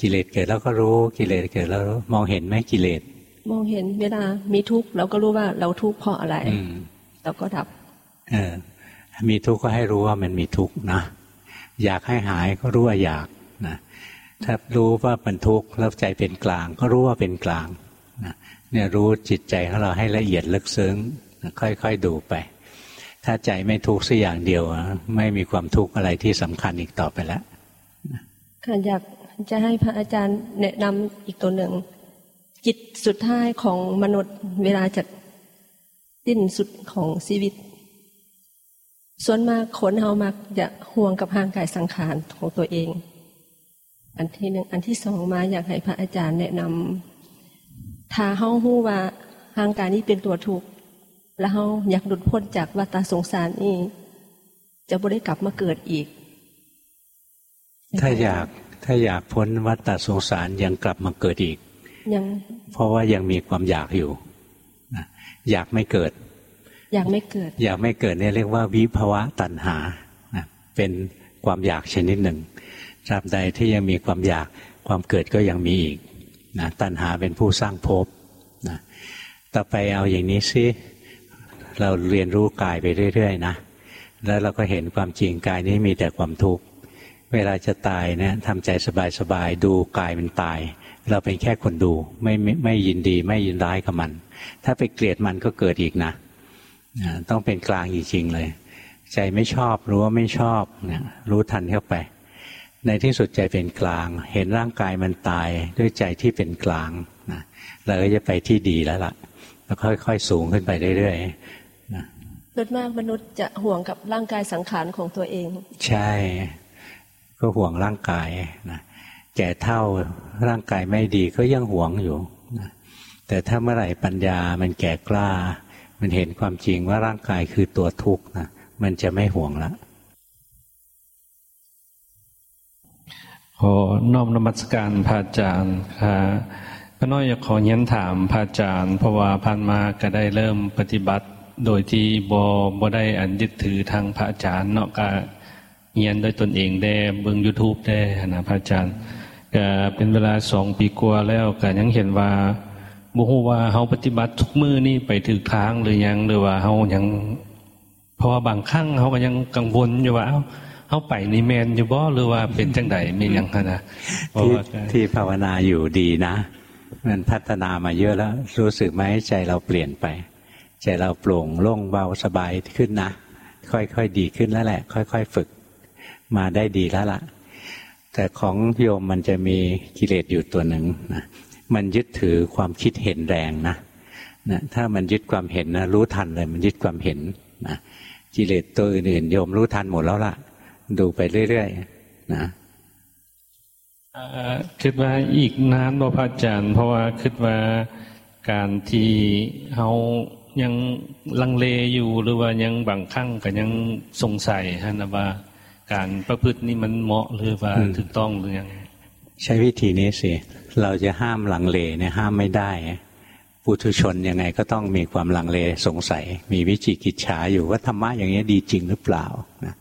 กิเลสเกิดแล้วก็รู้กิเลสเกิดแล้วรู้มองเห็นไหมกิเลส มองเห็นเวลามีทุกข์เราก็รู้ว่าเราทุกข์เพราะอะไรเราก็ดับ เออ มีทุกข์ก็ให้รู้ว่ามันมีทุกข์นะอยากให้หายก็รู้ว่าอยากนะถ้ารู้ว่ามันทุกข์แล้วใจเป็นกลาง ก็รู้ว่าเป็นกลางนะเนี่ยรู้จิตใจของเราให้ละเอียดลึกซึ้งค่อยๆดูไป ถ้าใจไม่ทุกข์สักอย่างเดียว ไม่มีความทุกข์อะไรที่สำคัญอีกต่อไปแล้วค่ะอยาก จะให้พระอาจารย์แนะนำอีกตัวหนึ่ง จิตสุดท้ายของมนุษย์เวลาจะดิ้นสุดของชีวิต ส่วนมากคนเฮามักจะห่วงกับห่างกายสังขารของตัวเอง อันที่หนึ่งอันที่สองมาอยากให้พระอาจารย์แนะนำถ้าเฮาหู้ว่าห่างกายนี้เป็นตัวทุกแล้วเฮาอยากหลุดพ้นจากวัฏสงสารนี้จะบ่ได้กลับมาเกิดอีก ถ้าอยาก ถ้าอยากพ้นวัฏสงสารยังกลับมาเกิดอีกยังเพราะว่ายังมีความอยากอยู่อยากไม่เกิด อยากไม่เกิด อยากไม่เกิดเนี่ยเรียกว่าวิภวะตัณหาเป็นความอยากชนิดหนึ่งตราบใดที่ยังมีความอยากความเกิดก็ยังมีอีกนะตัณหาเป็นผู้สร้างภพนะต่อไปเอาอย่างนี้สิเราเรียนรู้กายไปเรื่อย ๆ นะ แล้วเราก็เห็นความจริงกายนี้มีแต่ความทุกข์ เวลาจะตายเนี่ยทำใจสบายๆดูกายมันตาย เราเป็นแค่คนดูไม่ไม่ไม่ยินดีไม่ยินร้ายกับมัน ถ้าไปเกลียดมันก็เกิดอีกนะต้องเป็นกลางจริงๆเลย ใจไม่ชอบรู้ว่าไม่ชอบเนี่ยรู้ทันเข้าไป ในที่สุดใจเป็นกลาง เห็นร่างกายมันตายด้วยใจที่เป็นกลางนะเราก็จะไปที่ดีแล้วล่ะแล้วค่อยๆสูงขึ้นไปเรื่อยๆนะส่วนมากมนุษย์จะห่วงกับร่างกายสังขารของตัวเอง ใช่ ก็ห่วงร่างกายนะแก่เท่าร่างกายไม่ดีก็ยังห่วงอยู่นะแต่ถ้าเมื่อไหร่ปัญญามันแก่กล้า มันเห็นความจริงว่าร่างกายคือตัวทุกข์นะมันจะไม่ห่วงละขอน้อมนมัสการพระอาจารย์ค่ะก็น้อยอยากขอเย้นถามพระอาจารย์ เพราะว่าพันมาก็ได้เริ่มปฏิบัติ โดยที่บอบได้อันยึดถือทางพระอาจารย์เนาะก็ เงียนด้วยตนเองได้เบิ่งยูทูบได้นะพระอาจารย์ก็เป็นเวลาสองปีกว่าแล้วก็ยังเห็นว่าบุหูว่าเฮาปฏิบัติทุกมือนี่ไปถึงทางหรือยังหรือว่าเฮายังเพราะว่าบางครั้งเฮาก็ยังกังวลอยู่ว่าเอ้าไปนี่แมนอยู่บ่หรือว่าเป็นจังไดมีอยังนะที่ที่ภาวนาอยู่ดีนะมันพัฒนามาเยอะแล้ว รู้สึกไหมใจเราเปลี่ยนไป ใจเราโปร่งโล่งเบาสบายขึ้นนะค่อยๆดีขึ้นแล้วแหละ ค่อย ๆ ฝึก มาได้ดีแล้วล่ะ แต่ของโยมมันจะมีกิเลสอยู่ตัวหนึ่งนะมันยึดถือความคิดเห็นแรงนะนะถ้ามันยึดความเห็นนะรู้ทันเลย มันยึดความเห็นนะกิเลสตัวอื่นๆโยมรู้ทันหมดแล้วล่ะ ดูไปเรื่อยๆนะคิดว่าอีกนานบ่พระอาจารย์ เพราะว่าคิดว่าการที่เขายังลังเลอยู่หรือว่ายังบางครั้งก็ยังสงสัยฮะนะว่า การประพฤตินี่มันเหมาะหรือว่าถูกต้องหรือยังใช้วิธีนี้สิเราจะห้ามลังเลเนี่ยห้ามไม่ได้ปุถุชนยังไงก็ต้องมีความลังเลสงสัย มีวิจิกิจฉาอยู่ว่าธรรมะอย่างนี้ดีจริงหรือเปล่านะ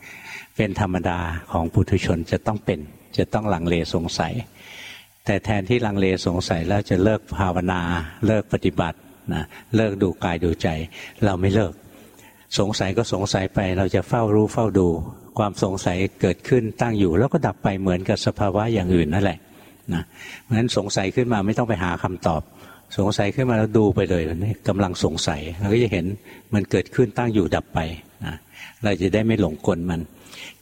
เป็นธรรมดาของปุถุชนจะต้องเป็น จะต้องลังเลสงสัย แต่แทนที่ลังเลสงสัยแล้วจะเลิกภาวนา เลิกปฏิบัตินะเลิกดูกายดูใจ เราไม่เลิก สงสัยก็สงสัยไป เราจะเฝ้ารู้เฝ้าดู ความสงสัยเกิดขึ้นตั้งอยู่ แล้วก็ดับไปเหมือนกับสภาวะอย่างอื่นนั่นแหละนะเพราะฉะนั้นสงสัยขึ้นมาไม่ต้องไปหาคำตอบ สงสัยขึ้นมาแล้วดูไปเลยนี่กำลังสงสัยเราก็จะเห็นมันเกิดขึ้นตั้งอยู่ดับไปนะเราจะได้ไม่หลงกลมัน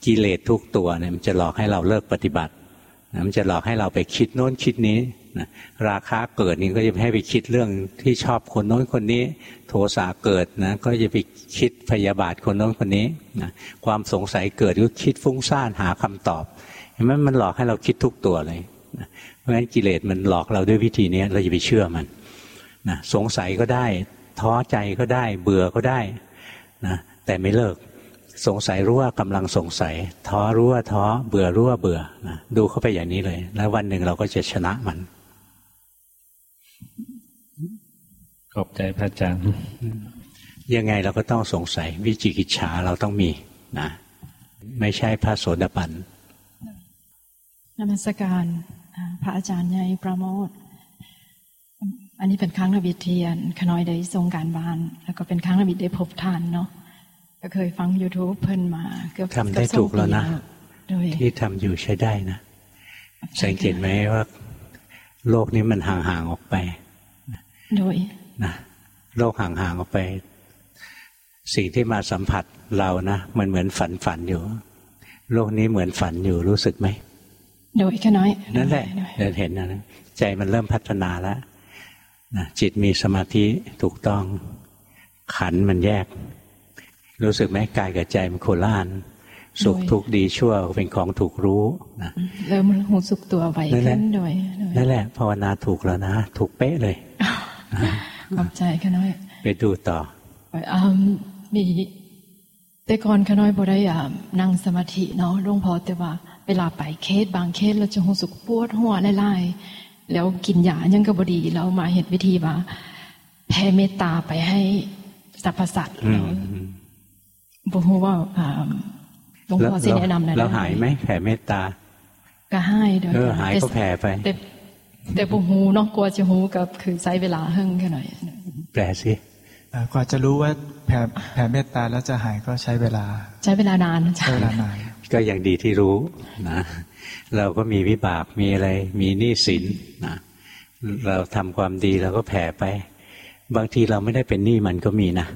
กิเลสทุกตัวเนี่ยมันจะหลอกให้เราเลิกปฏิบัตินะมันจะหลอกให้เราไปคิดโน้นคิดนี้ นะราคาเกิดนี่ก็จะให้ไปคิดเรื่องที่ชอบคนโน้นคนนี้ โทสะเกิดนะก็จะไปคิดพยาบาทคนโน้นคนนี้นะความสงสัยเกิดก็คิดฟุ้งซ่านหาคำตอบเห็นไหมมันหลอกให้เราคิดทุกตัวเลยนะเพราะฉะนั้นกิเลสมันหลอกเราด้วยวิธีนี้เราจะไปเชื่อมันนะสงสัยก็ได้ ท้อใจก็ได้ เบื่อก็ได้นะแต่ไม่เลิกสงสัยรู้ว่ากำลังสงสัย ท้อรู้ว่าท้อเบื่อรู้ว่าเบื่อนะดูเข้าไปอย่างนี้เลย แล้ววันหนึ่งเราก็จะชนะมัน ขอบใจพระอาจารย์ยังไงเราก็ต้องสงสัย วิจิกิจฉาเราต้องมีนะไม่ใช่พระโสดาบันนมัสการพระอาจารย์ใหญ่ประโมทอันนี้เป็นครั้งนวิเทียนขน้อยได้ทรงการบ้าน แล้วก็เป็นครั้งนวิได้พบทานเนาะก็เคยฟัง youtube เพิ่นมา เกือบทำได้ถูกแล้วนะ ที่ทำอยู่ใช้ได้นะ สังเกตไหมว่า โลกนี้มันห่างๆออกไป โดย นะโลกห่างๆออกไป สิ่งที่มาสัมผัสเรานะมันเหมือนฝันฝันอยู่ โลกนี้เหมือนฝันอยู่รู้สึกไหมโดยแค่น้อยนั่นแหละเดินเห็นนะใจมันเริ่มพัฒนาแล้วนะจิตมีสมาธิถูกต้อง ขันมันแยก รู้สึกไหมกายกับใจมันโคล่านสุขทุกข์ดีชั่วเป็นของถูกรู้นะเริ่มหูสุขตัวไปขึ้นโดยนั่นแหละภาวนาถูกแล้วนะ ถูกเป๊ะเลย ขอบใจแค่น้อย ไปดูต่อมีแต่ก่อนขน้อยบ่ได้นั่งสมาธิเนาะหลวงพ่อแต่ว่า เวลาไปเคสบางเคสเราจะหูสุกปวดหัวไล่ๆแล้วกินยายังก็บดีเรามาเห็นวิธีว่าแผ่เมตตาไปให้สรรพสัตว์เราบอกว่าหลวงพ่อสิแนะนำนะแล้วหายไหมแผ่เมตตา ก็ให้โดยหายก็แผ่ไปแต่ แต่บุหูนอกกลัวจะหูกับคือใช้เวลาเฮิ่งแค่หน่อย แปลสิกว่าจะรู้ว่าแผ่แผ่เมตตาแล้วจะหายก็ใช้เวลา ใช้เวลานานใช้เวลานาน ก็อย่างดีที่รู้นะเราก็มีวิบากมีอะไร มีหนี้สินนะเราทำความดีเราก็แผ่ไป บางทีเราไม่ได้เป็นหนี้มันก็มีนะ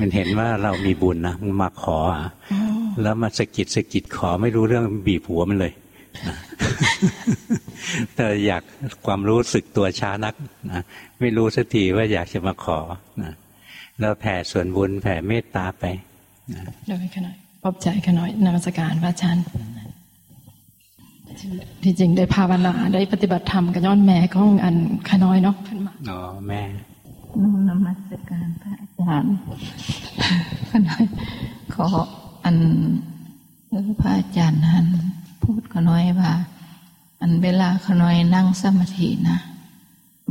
มันเห็นว่าเรามีบุญนะมันมาขอแล้วมาสกิดสกิดขอไม่รู้เรื่องบีบหัวมันเลย แต่อยากความรู้สึกตัวช้านักนะไม่รู้สักทีว่าอยากจะมาขอนะเราแผ่ส่วนบุญแผ่เมตตาไปโดยขน่อยปอบใจขน่อยนมัสการพระอาจารย์ที่จริงได้ภาวนาได้ปฏิบัติธรรมกับย้อนแม่ของอันขน้อยเนาะขึ้นมาอ๋อแม่นุ่นมัสการพระอาจารย์ขน้อยขออันพระอาจารย์นั้น พูดขน้อยว่า อันเวลาขน้อยนั่งสมาธินะ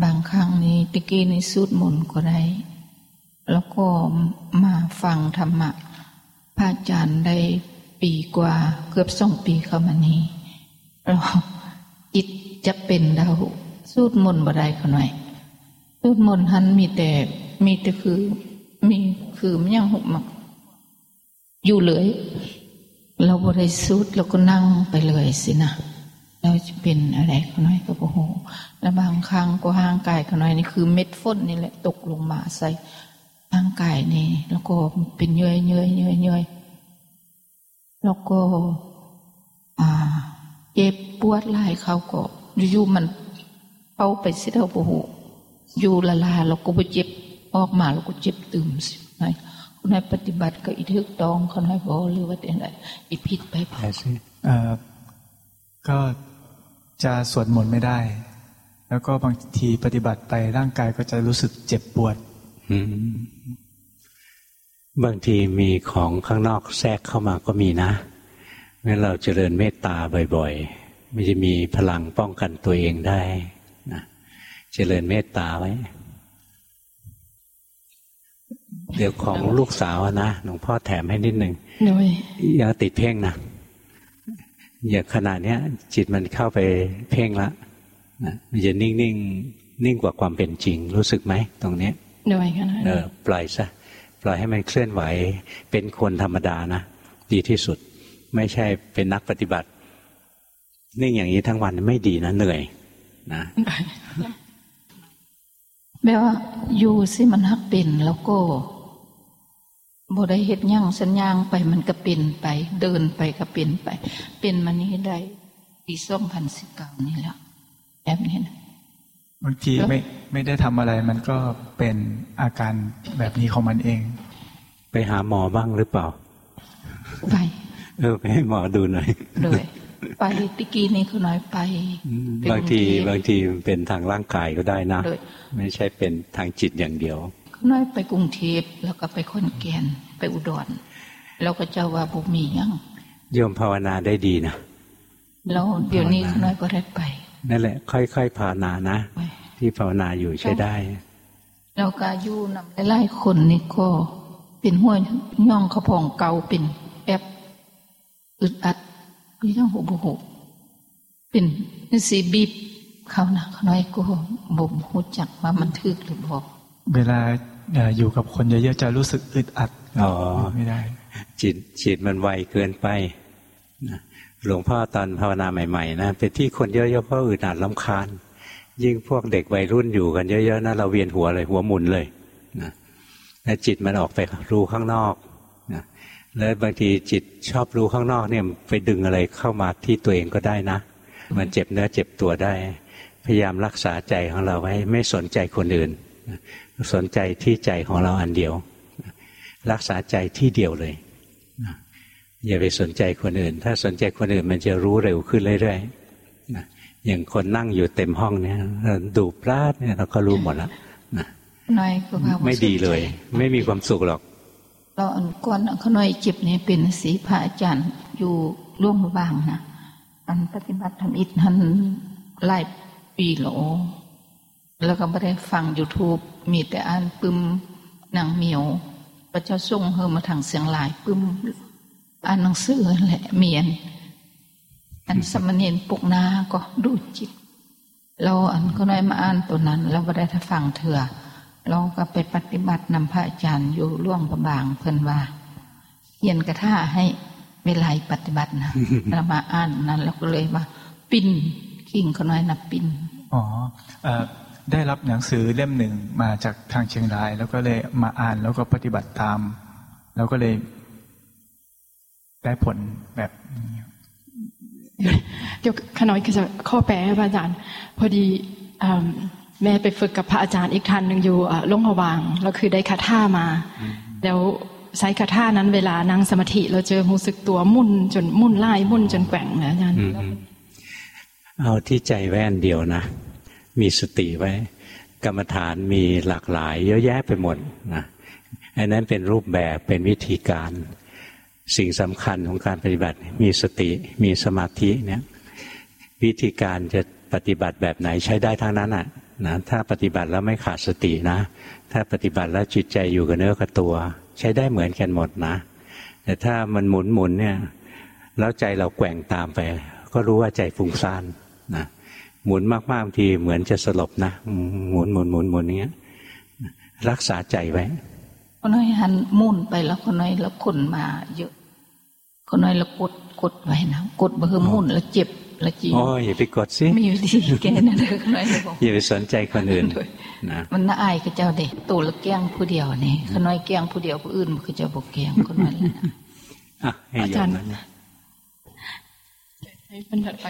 บางครั้งนี้ตะกี้ในสุดมนก็ได้ แล้วก็มาฟังธรรมะพระอาจารย์ได้ปีกว่าเกือบสองปีเข้ามานี้เราจิตจะเป็นดาสูดมนบ่ได้ขน่อยสูดมนทันมีแต่มีแต่คือ มีคือมันยังหุบมักอยู่เลย เราบริสุทธิ์เราก็นั่งไปเลยสินะเราจะเป็นอะไรขน้อยก็โอ้โหและบางครั้งก็ห่างกายขน้อยนี่คือเม็ดฝนนี่แหละตกลงมาใส่ร่างกายนี่ แล้วก็เป็นเยื่อเยื่อเยื่อเยื่อแล้วก็เจ็บปวดลายเขาก็อยู่ๆมันเอาไปสิเท่าปูหูอยู่ละลาเราก็ไปเจ็บออกมาเราก็เจ็บตื่มสิไงในปฏิบัติก็อีทึกตองเขาให้บอหรือว่าเป็นอะไรอีพิษไปเผาก็จะสวดมนต์ไม่ได้ แล้วก็บางทีปฏิบัติไปร่างกายก็จะรู้สึกเจ็บปวดบางทีมีของข้างนอกแทรกเข้ามาก็มีนะเมื่อเราเจริญเมตตาบ่อยๆ มันจะมีพลังป้องกันตัวเองได้นะเจริญเมตตาไว้ เดี๋ยวของลูกสาวนะหลวงพ่อแถมให้นิดหนึ่งอย่าติดเพ่งนะอย่างขนาดนี้จิตมันเข้าไปเพ่งละนะมันจะนิ่งนิ่งนิ่งกว่าความเป็นจริง รู้สึกไหมตรงนี้โดยขนาดเออปล่อยซะปล่อยให้มันเคลื่อนไหว เป็นคนธรรมดานะดีที่สุด ไม่ใช่เป็นนักปฏิบัติ นิ่งอย่างนี้ทั้งวันไม่ดีนะเหนื่อยนะแม้ว่าอยู่สิมันฮักเป็นแล้วก็ บ่ได้เห็ดย่างสัญญางไปมันก็เป็นไป เดินไปก็เป็นไป เป็นมานี้ได้ปีสองพันสิบเก้านี่แหละแบบนี้นะบางทีไม่ไม่ได้ทำอะไร มันก็เป็นอาการแบบนี้ของมันเอง ไปหาหมอบ้างหรือเปล่า ไป เออไปให้หมอดูหน่อยเลยไปติกี้นี่คือน้อยไป บางทีบางทีมันเป็นทางร่างกายก็ได้นะ ไม่ใช่เป็นทางจิตอย่างเดียว น้อยไปกรุงเทพแล้วก็ไปคนแก่นไปอุดร แล้วก็เจ้าว่าบุมียังโยมภาวนาได้ดีนะแล้วเดี๋ยวนี้น้อยก็ได้ไป นั่นแหละ ค่อยๆภาวนานะ ที่ภาวนาอยู่ใช้ได้ แล้วก็อยู่นำหลายๆคนนี่ก็ เป็นห้วยย่องขะพองเก่าเป็นแอบอึดอัดคือยังหูบุหูเป็นสีบีบเขานะเขาน้อยก็บ่มหูจักว่ามันทึกหรือบอก เวลาอยู่กับคนเยอะๆจะรู้สึกอึดอัดอ๋อไม่ได้ จิตจิตมันไวเกินไปหลวงพ่อตอนภาวนาใหม่ๆนะเป็นที่คนเยอะๆก็อึดอัดลำคาญ ยิ่งพวกเด็กวัยรุ่นอยู่กันเยอะๆนะเราเวียนหัวเลยหัวหมุนเลยนะแล้วจิตมันออกไปรู้ข้างนอกนะแล้วบางทีจิตชอบรู้ข้างนอกเนี่ยไปดึงอะไรเข้ามาที่ตัวเองก็ได้นะ มันเจ็บเนื้อเจ็บตัวได้ พยายามรักษาใจของเราไว้ ไม่สนใจคนอื่น สนใจที่ใจของเราอันเดียว รักษาใจที่เดียวเลยอย่าไปสนใจคนอื่น ถ้าสนใจคนอื่นมันจะรู้เร็วขึ้นเรื่อยๆอย่างคนนั่งอยู่เต็มห้องเนี่ยดูพลาดเนี่ยเราก็รู้หมดแล้วนะน้อยก็ไม่ดีเลย ไม่มีความสุขหรอกเราอันก่อนเขาน้อยจิบนี่เป็นสีพระอาจารย์อยู่ร่วงบางนะอันปฏิบัติธรรมอิททันไล่ปีโล แล้วก็ไม่ได้ฟังยูทูบมีแต่อ่านปึมนางเหมียว พระเจ้าส่งเฮอมาทางเสียงหลายปึมอ่านหนังสือแหละเมียน อันสมณีนปุกนาก็ดูจิต เราอันก็ได้มาอ่านตัวนั้น เราไม่ได้ถ้าฟังเถื่อเราก็ไปปฏิบัตินำพระอาจารย์อยู่ร่วงประบางเพิ่นว่าเขียนกระท่าให้เวลาปฏิบัตินะเรามาอ่านนั้นเราก็เลยว่า ปินขิงก็น้อยนับปินอ๋อ ได้รับหนังสือเล่มหนึ่งมาจากทางเชียงราย แล้วก็เลยมาอ่านแล้วก็ปฏิบัติตาม แล้วก็เลยได้ผลแบบเดี๋ยวขน้อยคือจะข้อแปลให้พระอาจารย์ พอดีแม่ไปฝึกกับพระอาจารย์อีกท่านหนึ่งอยู่ลงหวางเราคือได้คาถามา แล้วใช้คาถานั้นเวลานั่งสมาธิเราเจอรู้สึกตัวมุ่นจนมุ่นไล่มุ่นจนแกว่งนะอาจารย์เอาที่ใจแว่นเดียวนะ มีสติไว้ กรรมฐานมีหลากหลาย เยอะแยะไปหมดนะอันนั้นเป็นรูปแบบเป็นวิธีการ สิ่งสำคัญของการปฏิบัติ มีสติมีสมาธิเนี่ยวิธีการจะปฏิบัติแบบไหนใช้ได้ทั้งนั้นอะนะถ้าปฏิบัติแล้วไม่ขาดสตินะ ถ้าปฏิบัติแล้วจิตใจอยู่กับเนื้อกับตัว ใช้ได้เหมือนกันหมดนะ แต่ถ้ามันหมุนหมุนเนี่ยแล้วใจเราแกว่งตามไป ก็รู้ว่าใจฟุ้งซ่านนะ หมุนมากๆบางทีเหมือนจะสลบนะหมุนหมุนหมุนหมุนเงี้ย รักษาใจไว้คนน้อยหันมุ่นไปแล้วคนน้อยแล้วคนมาเยอะคนน้อยแล้วกดกดไว้นะกดเบอร์มุ่นแล้วเจ็บแล้วจีโอ้ยอย่าไปกดสิมีวิธีแก้นั่นเลยคนน้อยบอกอย่าไปสนใจคนอื่นนะมันน่าอายก็เจ้าเด็กตัวละแก้งผู้เดียวนี่คนน้อยแก้งผู้เดียวผู้อื่นคือเจ้าบอกแก้งคนน้อยอาจารย์ให้บรรทัดไป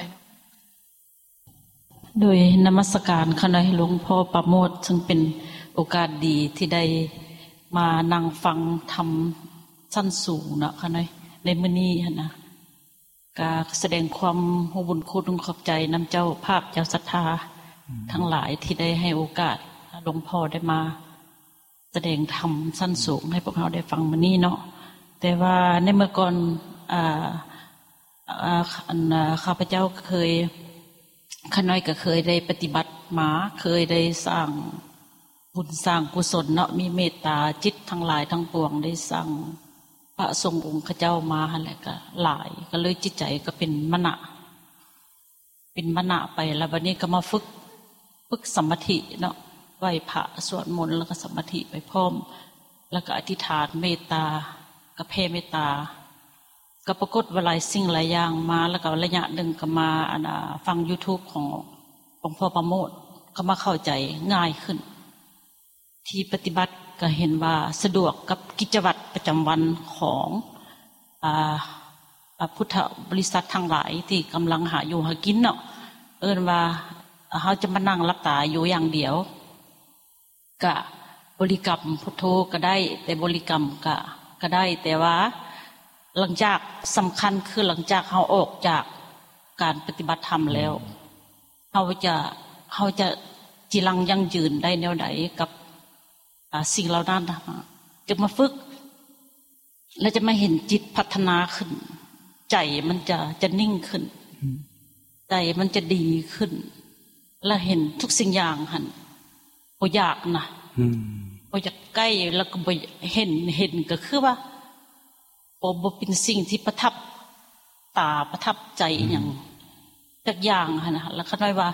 โดยนมัสการคณะหลวงพ่อประโมทซึ่งเป็นโอกาสดีที่ได้มานั่งฟังทำสั้นสูงนะคณะในมือนี้นะกาแสดงความหบุญคุณขอบใจน้ำเจ้าภาพเจ้าศรัทธาทั้งหลายที่ได้ให้โอกาสหลวงพ่อได้มา แสดงธรรมสั้นสูงให้พวกเราได้ฟังมือนี้เนาะแต่ว่าในเมื่อก่อนข้าพเจ้าเคย ขน้อยก็เคยได้ปฏิบัติมาเคยได้สร้างบุญสร้างกุศลเนาะมีเมตตาจิตทั้งหลายทั้งปวงได้สร้างพระทรงองค์ข้าเจ้ามาอะไรก็หลาย ก็เลยจิตใจก็เป็นมณะเป็นมณะไปแล้ววันนี้ก็มาฝึกฝึกสมาธิเนาะไหวพระสวดมนต์แล้วก็สมาธิไปพร้อม แล้วก็อธิษฐานเมตตาก็เพเมตตา ก็ปรากฏว่าหลายสิ่งหลายอย่างมาแล้วก็ระยะหนึ่งก็มาอันฟัง youtube ของหลวงพ่อประโมทก็มาเข้าใจง่ายขึ้น ที่ปฏิบัติก็เห็นว่าสะดวกกับกิจวัตรประจำวันของพุทธบริษัททั้งหลายที่กำลังหาอยู่หากินเนาะเอินว่าเขาจะมานั่งรับตาอยู่อย่างเดียวกะบริกรรมพุทโธก็ได้ แต่บริกรรมกะก็ได้แต่ว่า หลังจากสำคัญคือหลังจากเขาออกจากการปฏิบัติธรรมแล้วเขาจะเขาจะจีรังยั่งยืนได้แนวไหนกับสิ่งเหล่านั้นจะมาฝึก และจะมาเห็นจิตพัฒนาขึ้น ใจมันจะจะนิ่งขึ้น ใจมันจะดีขึ้น และเห็นทุกสิ่งอย่างหันโออยากนะบ่อยากใกล้แล้วก็บ่เห็นเห็นก็คือว่า บ่บ่เป็นสิ่งที่ประทับตาประทับใจอย่างจักอย่างนะแล้วก็น้อยว่า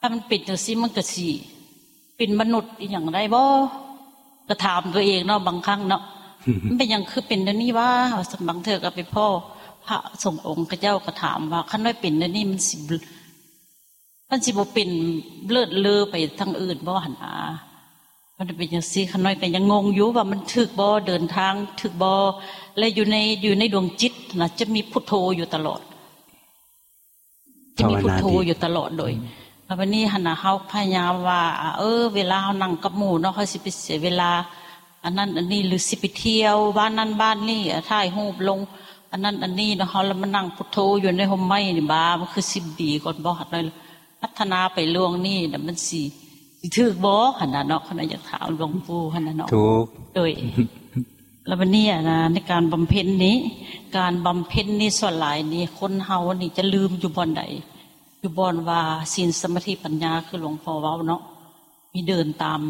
ถ้ามันเป็นจังซี่มันก็สิเป็นมนุษย์อย่างไรบ่ก็ถามตัวเองเนาะบางครั้งเนาะมันเป็นอย่างคือเป็นเดี๋ยวนี้ว่าสมบังเธอก็ไปพ่อ พระส่งองค์พระเจ้าก็ถามว่าขั้นน้อยเป็นเดี๋ยวนี้มันสิมันสิบ่เป็นเลิศเลอไปทางอื่นบ่หันอา มันเป็นอย่างซี่ขั้นน้อยก็ยังงงอยู่ว่ามันถึกบ่เดินทางถึกบ่และอยู่ในอยู่ในดวงจิตนะจะมีพุทโธอยู่ตลอด จะมีพุทโธอยู่ตลอดโดยวันนี้หันเฮาพยายามว่า เออ เวลาเฮานั่งกับหมู่เนาะเขาสิไปเสียเวลา อันนั้นอันนี้หรือสิไปเที่ยวบ้านนั้นบ้านนี้ถ่ายรูปลง อันนั้นอันนี้เนาะเฮาแล้วมานั่งพุทโธอยู่ในห่มไม้นี่บ้ามันคือสิบดีก่อนบ่หัดเลยพัฒนาไปล่วงนี่น่ะมันสิสิ ถึกบ่หันน่ะเนาะขณะอยากถามหลวงปู่หันน่ะเนาะถูกโดยแล้ววันนี้นะในการบำเพ็ญนี้ การบำเพ็ญนี้ส่วนหลายนี่คนเฮานี่จะลืมอยู่บ่อนใดอยู่บอนว่าศีลสมาธิปัญญาคือหลวงพ่อว่าเนาะมีเดินตาม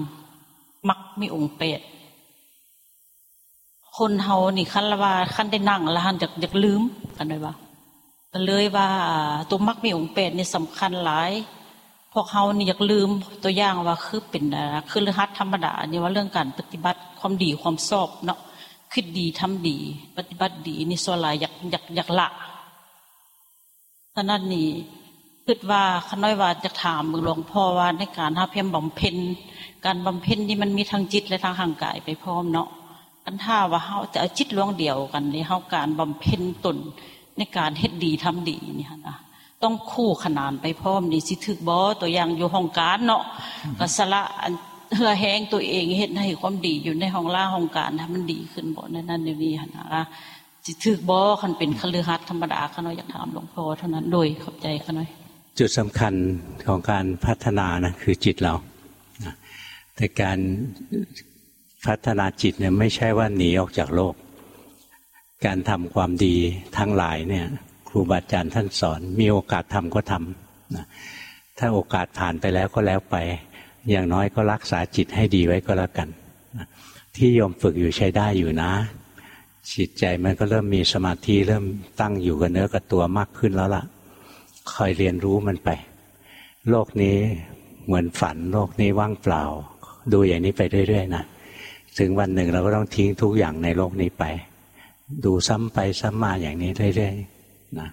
มักมีองค์เปดคนเฮานี่ขั้นละว่าขั้นได้นั่งแล้วหันจากจากลืมกันเลยว่าก็เลยว่าตัวมักมีองค์เปดนี่สำคัญหลาย พวกเฮานี่อยากลืมตัวอย่างว่าคือเป็นคือเลืองฮัตธรรมดานี่ว่าเรื่องการปฏิบัติความดีความชอบเนาะคิดดีทำดี ปฏิบัติดีนี่ส่วนหลายอยากอยากอยากละฉะนั้นนี่คิดว่าขน้อยว่าจะถามมือหลวงพ่อว่าในการหาเพียมบำเพ็ญการบำเพ็ญนี่มันมีทางจิตและทางห่างกายไปพร้อมเนาะกันท่าว่าเขาจะเอาจิตลวงเดียวกันในเขาการบำเพ็ญตนในการเฮ็ดดีทำดีนี่ฮะนะ ต้องคู่ขนานไปพร้อมนี่สิถึกบอตัวอย่างอยู่ห้องการเนาะก็สละเฮือแห้งตัวเองเฮ็ดให้ความดีอยู่ในห้องล่าห้องการทำมันดีขึ้นบ่ในนั้นเดี๋ยวนี้ฮะนะสิถึกบอคันเป็นคลือฮัดธรรมดาขน้อยอยากถามหลวงพ่อเท่านั้นโดยขอบใจขน้อย จุดสำคัญของการพัฒนานะคือจิตเราแต่การพัฒนาจิตเนี่ยไม่ใช่ว่าหนีออกจากโลก การทำความดีทั้งหลายเนี่ย ครูบาอาจารย์ท่านสอน มีโอกาสทำก็ทำนะถ้าโอกาสผ่านไปแล้วก็แล้วไป อย่างน้อยก็รักษาจิตให้ดีไว้ก็แล้วกันนะที่โยมฝึกอยู่ใช้ได้อยู่นะจิตใจมันก็เริ่มมีสมาธิเริ่มตั้งอยู่กับเนื้อกับตัวมากขึ้นแล้วล่ะ คอยเรียนรู้มันไป โลกนี้เหมือนฝันโลกนี้ว่างเปล่า ดูอย่างนี้ไปเรื่อยๆนะถึงวันหนึ่งเราก็ต้องทิ้งทุกอย่างในโลกนี้ไป ดูซ้ำไปซ้ำมาอย่างนี้เรื่อยๆ นะ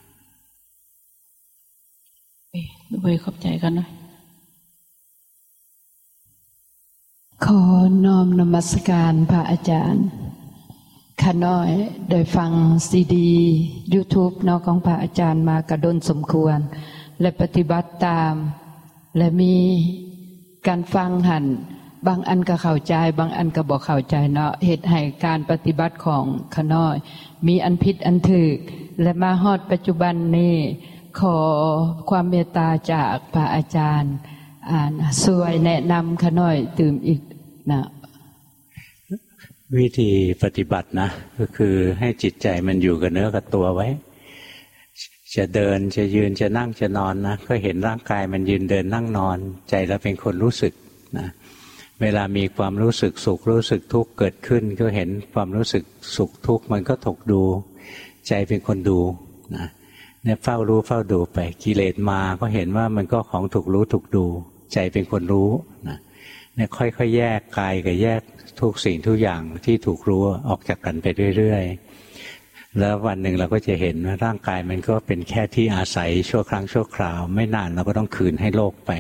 ด้วยขอบใจกันหน่อยขอนอมนมัสการพระอาจารย์ข้าน้อยโดยฟังซีดี YouTube นอกของพระอาจารย์มากระดนสมควร และปฏิบัติตาม และมีการฟังหันบางอันก็เข้าใจ บางอันก็บอกเข้าใจเนาะเหตุให้การปฏิบัติของข้าน้อย มีอันผิดอันถึก และมาฮอดปัจจุบันนี้ขอความเมตตาจากพระอาจารย์อ่านสวยแนะนำข้าน้อยตื่มอีกนะวิธีปฏิบัตินะ ก็คือให้จิตใจมันอยู่กับเนื้อกับตัวไว้ จะเดินจะยืนจะนั่งจะนอนนะก็เห็นร่างกายมันยืนเดินนั่งนอน ใจเราเป็นคนรู้สึกนะเวลามีความรู้สึกสุขรู้สึกทุกข์เกิดขึ้น ก็เห็นความรู้สึกสุขทุกข์มันก็ถกดู ใจเป็นคนดูนะเนี่ยเฝ้ารู้เฝ้าดูไปกิเลสมาก็เห็นว่ามันก็ของถูกรู้ถูกดู ใจเป็นคนรู้นะเนี่ยค่อยๆแยกกายกับแยกทุกสิ่งทุกอย่างที่ถูกรู้ออกจากกันไปเรื่อยๆ แล้ววันหนึ่งเราก็จะเห็นว่าร่างกายมันก็เป็นแค่ที่อาศัยชั่วครั้งชั่วคราว ไม่นานเราก็ต้องคืนให้โลกไป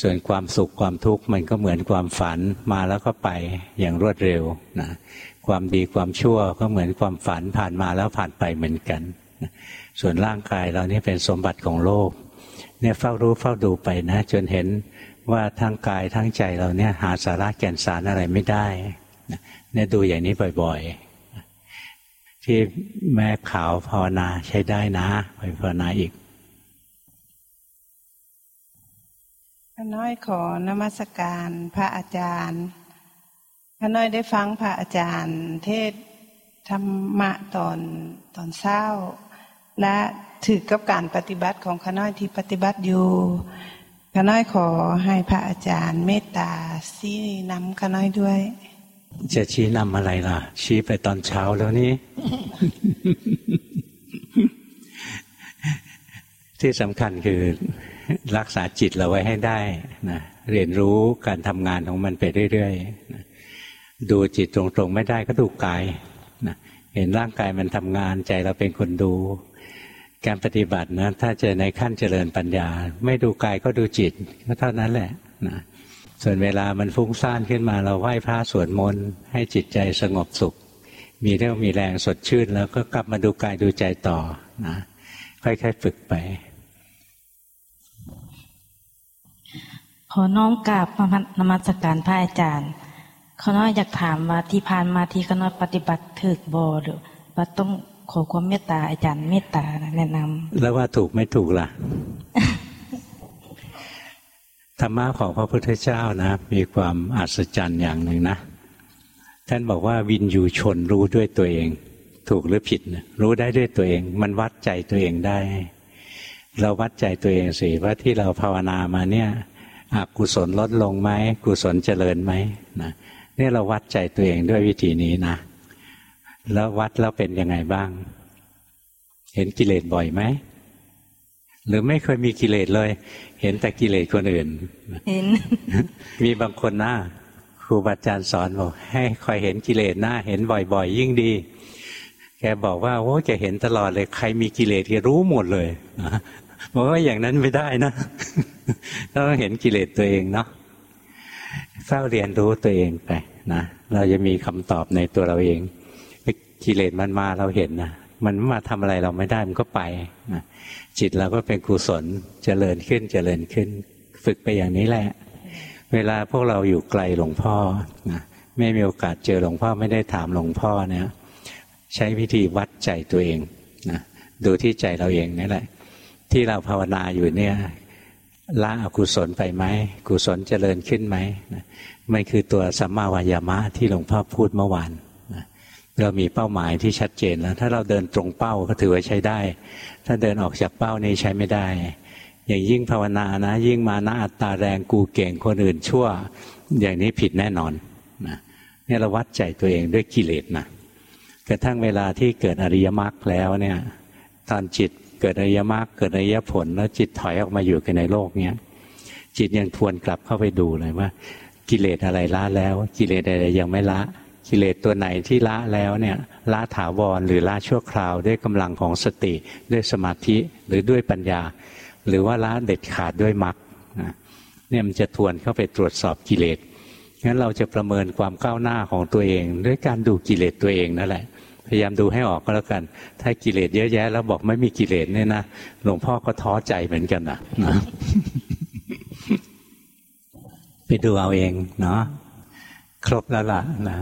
ส่วนความสุขความทุกข์มันก็เหมือนความฝันมาแล้วก็ไปอย่างรวดเร็วนะ ความดีความชั่วก็เหมือนความฝันผ่านมาแล้วผ่านไปเหมือนกัน ส่วนร่างกายเรานี่เป็นสมบัติของโลก เนี่ยเฝ้ารู้เฝ้าดูไปนะ จนเห็นว่าทั้งกายทั้งใจเราเนี่ยหาสาระแก่นสารอะไรไม่ได้เนี่ยดูอย่างนี้บ่อยๆ ที่แม่ขาวภาวนาใช้ได้นะไปภาวนาอีกน้อยขอนมัสการพระอาจารย์ พระน้อยได้ฟังพระอาจารย์เทศธรรมะตอนตอนเศร้า และถือกับการปฏิบัติของข้าน้อยที่ปฏิบัติอยู่ข้าน้อยขอให้พระอาจารย์เมตตาชี้นำข้าน้อยด้วย จะชี้นำอะไรล่ะ ชี้ไปตอนเช้าแล้วนี่ที่สำคัญคือรักษาจิตเราไว้ให้ได้นะเรียนรู้การทำงานของมันไปเรื่อยๆนะ ดูจิตตรงๆไม่ได้ก็ดูกายนะเห็นร่างกายมันทำงานใจเราเป็นคนดู การปฏิบัตินะถ้าเจอในขั้นเจริญปัญญา ไม่ดูกายก็ดูจิตก็เท่านั้นแหละนะส่วนเวลามันฟุ้งซ่านขึ้นมาเราไหว้พระสวดมนต์ให้จิตใจสงบสุข มีเรี่ยวมีแรงสดชื่น แล้วก็กลับมาดูกายดูใจต่อนะค่อยๆฝึกไป ขอน้อมกราบนมัสการพระอาจารย์ เขาน้อยอยากถามว่าที่ผ่านมาที่เขาน้อยปฏิบัติถึกบอหรือว่าต้องขอความเมตตาอาจารย์เมตตาแนะนำแล้วว่าถูกไม่ถูกล่ะธรรมะของพระพุทธเจ้านะมีความอัศจรรย์อย่างหนึ่งนะท่านบอกว่าวินยูชนรู้ด้วยตัวเอง ถูกหรือผิดนะรู้ได้ด้วยตัวเอง มันวัดใจตัวเองได้ เราวัดใจตัวเองสิว่าที่เราภาวนามาเนี่ยอกุศลลดลงไหมกุศลเจริญไหมนะ นี่เราวัดใจตัวเองด้วยวิธีนี้นะ แล้ววัดแล้วเป็นยังไงบ้าง เห็นกิเลสบ่อยไหมหรือไม่เคยมีกิเลสเลย เห็นแต่กิเลสคนอื่น เห็น มีบางคนนะครูบาอาจารย์สอนบอกให้คอยเห็นกิเลสหน้าเห็นบ่อยๆ ยิ่งดี แกบอกว่าโอ้จะเห็นตลอดเลยใครมีกิเลสแกรู้หมดเลยบอกว่าอย่างนั้นไม่ได้นะต้องเห็นกิเลสตัวเองเนาะ เฝ้าเรียนรู้ตัวเองไปนะเราจะมีคำตอบในตัวเราเองกิเลสมันมาเราเห็นนะมันมาทำอะไรเราไม่ได้มันก็ไปนะจิตเราก็เป็นกุศลเจริญขึ้นเจริญขึ้น ฝึกไปอย่างนี้แหละ เวลาพวกเราอยู่ไกลหลวงพ่อนะไม่มีโอกาสเจอหลวงพ่อไม่ได้ถามหลวงพ่อเนี่ยใช้วิธีวัดใจตัวเองนะดูที่ใจเราเองนี่แหละ ที่เราภาวนาอยู่เนี่ย ละอกุศลไปไหมกุศลเจริญขึ้นไหมมันคือตัวสัมมาวายามะที่หลวงพ่อพูดเมื่อวานเรามีเป้าหมายที่ชัดเจนแล้ว ถ้าเราเดินตรงเป้าก็ถือว่าใช้ได้ ถ้าเดินออกจากเป้านี้ใช้ไม่ได้ อย่างยิ่งภาวนานะ ยิ่งมานะอัตตาแรงกูเก่งคนอื่นชั่ว อย่างนี้ผิดแน่นอนนะนี่เราวัดใจตัวเองด้วยกิเลสนะกระทั่งเวลาที่เกิดอริยมรรคแล้วเนี่ย ตอนจิต เกิดอริยมรรคเกิดอริยผลแล้วจิตถอยออกมาอยู่กันในโลกเนี้ยจิตยังทวนกลับเข้าไปดูเลยว่า กิเลสอะไรละแล้ว กิเลสอะไรยังไม่ละ กิเลสตัวไหนที่ละแล้วเนี่ยละถาวรหรือละชั่วคราวด้วยกำลังของสติด้วยสมาธิหรือด้วยปัญญา หรือว่าละเด็ดขาดด้วยมรรคเนี่ยมันจะทวนเข้าไปตรวจสอบกิเลสงั้นเราจะประเมินความก้าวหน้าของตัวเอง ด้วยการดูกิเลสตัวเองนั่นแหละ พยายามดูให้ออกก็แล้วกัน ถ้ากิเลสเยอะแยะ แล้วบอกไม่มีกิเลสเนี่ยนะหลวงพ่อก็ท้อใจเหมือนกันนะนะไปดูเอาเองเนาะครบแล้วล่ะนะ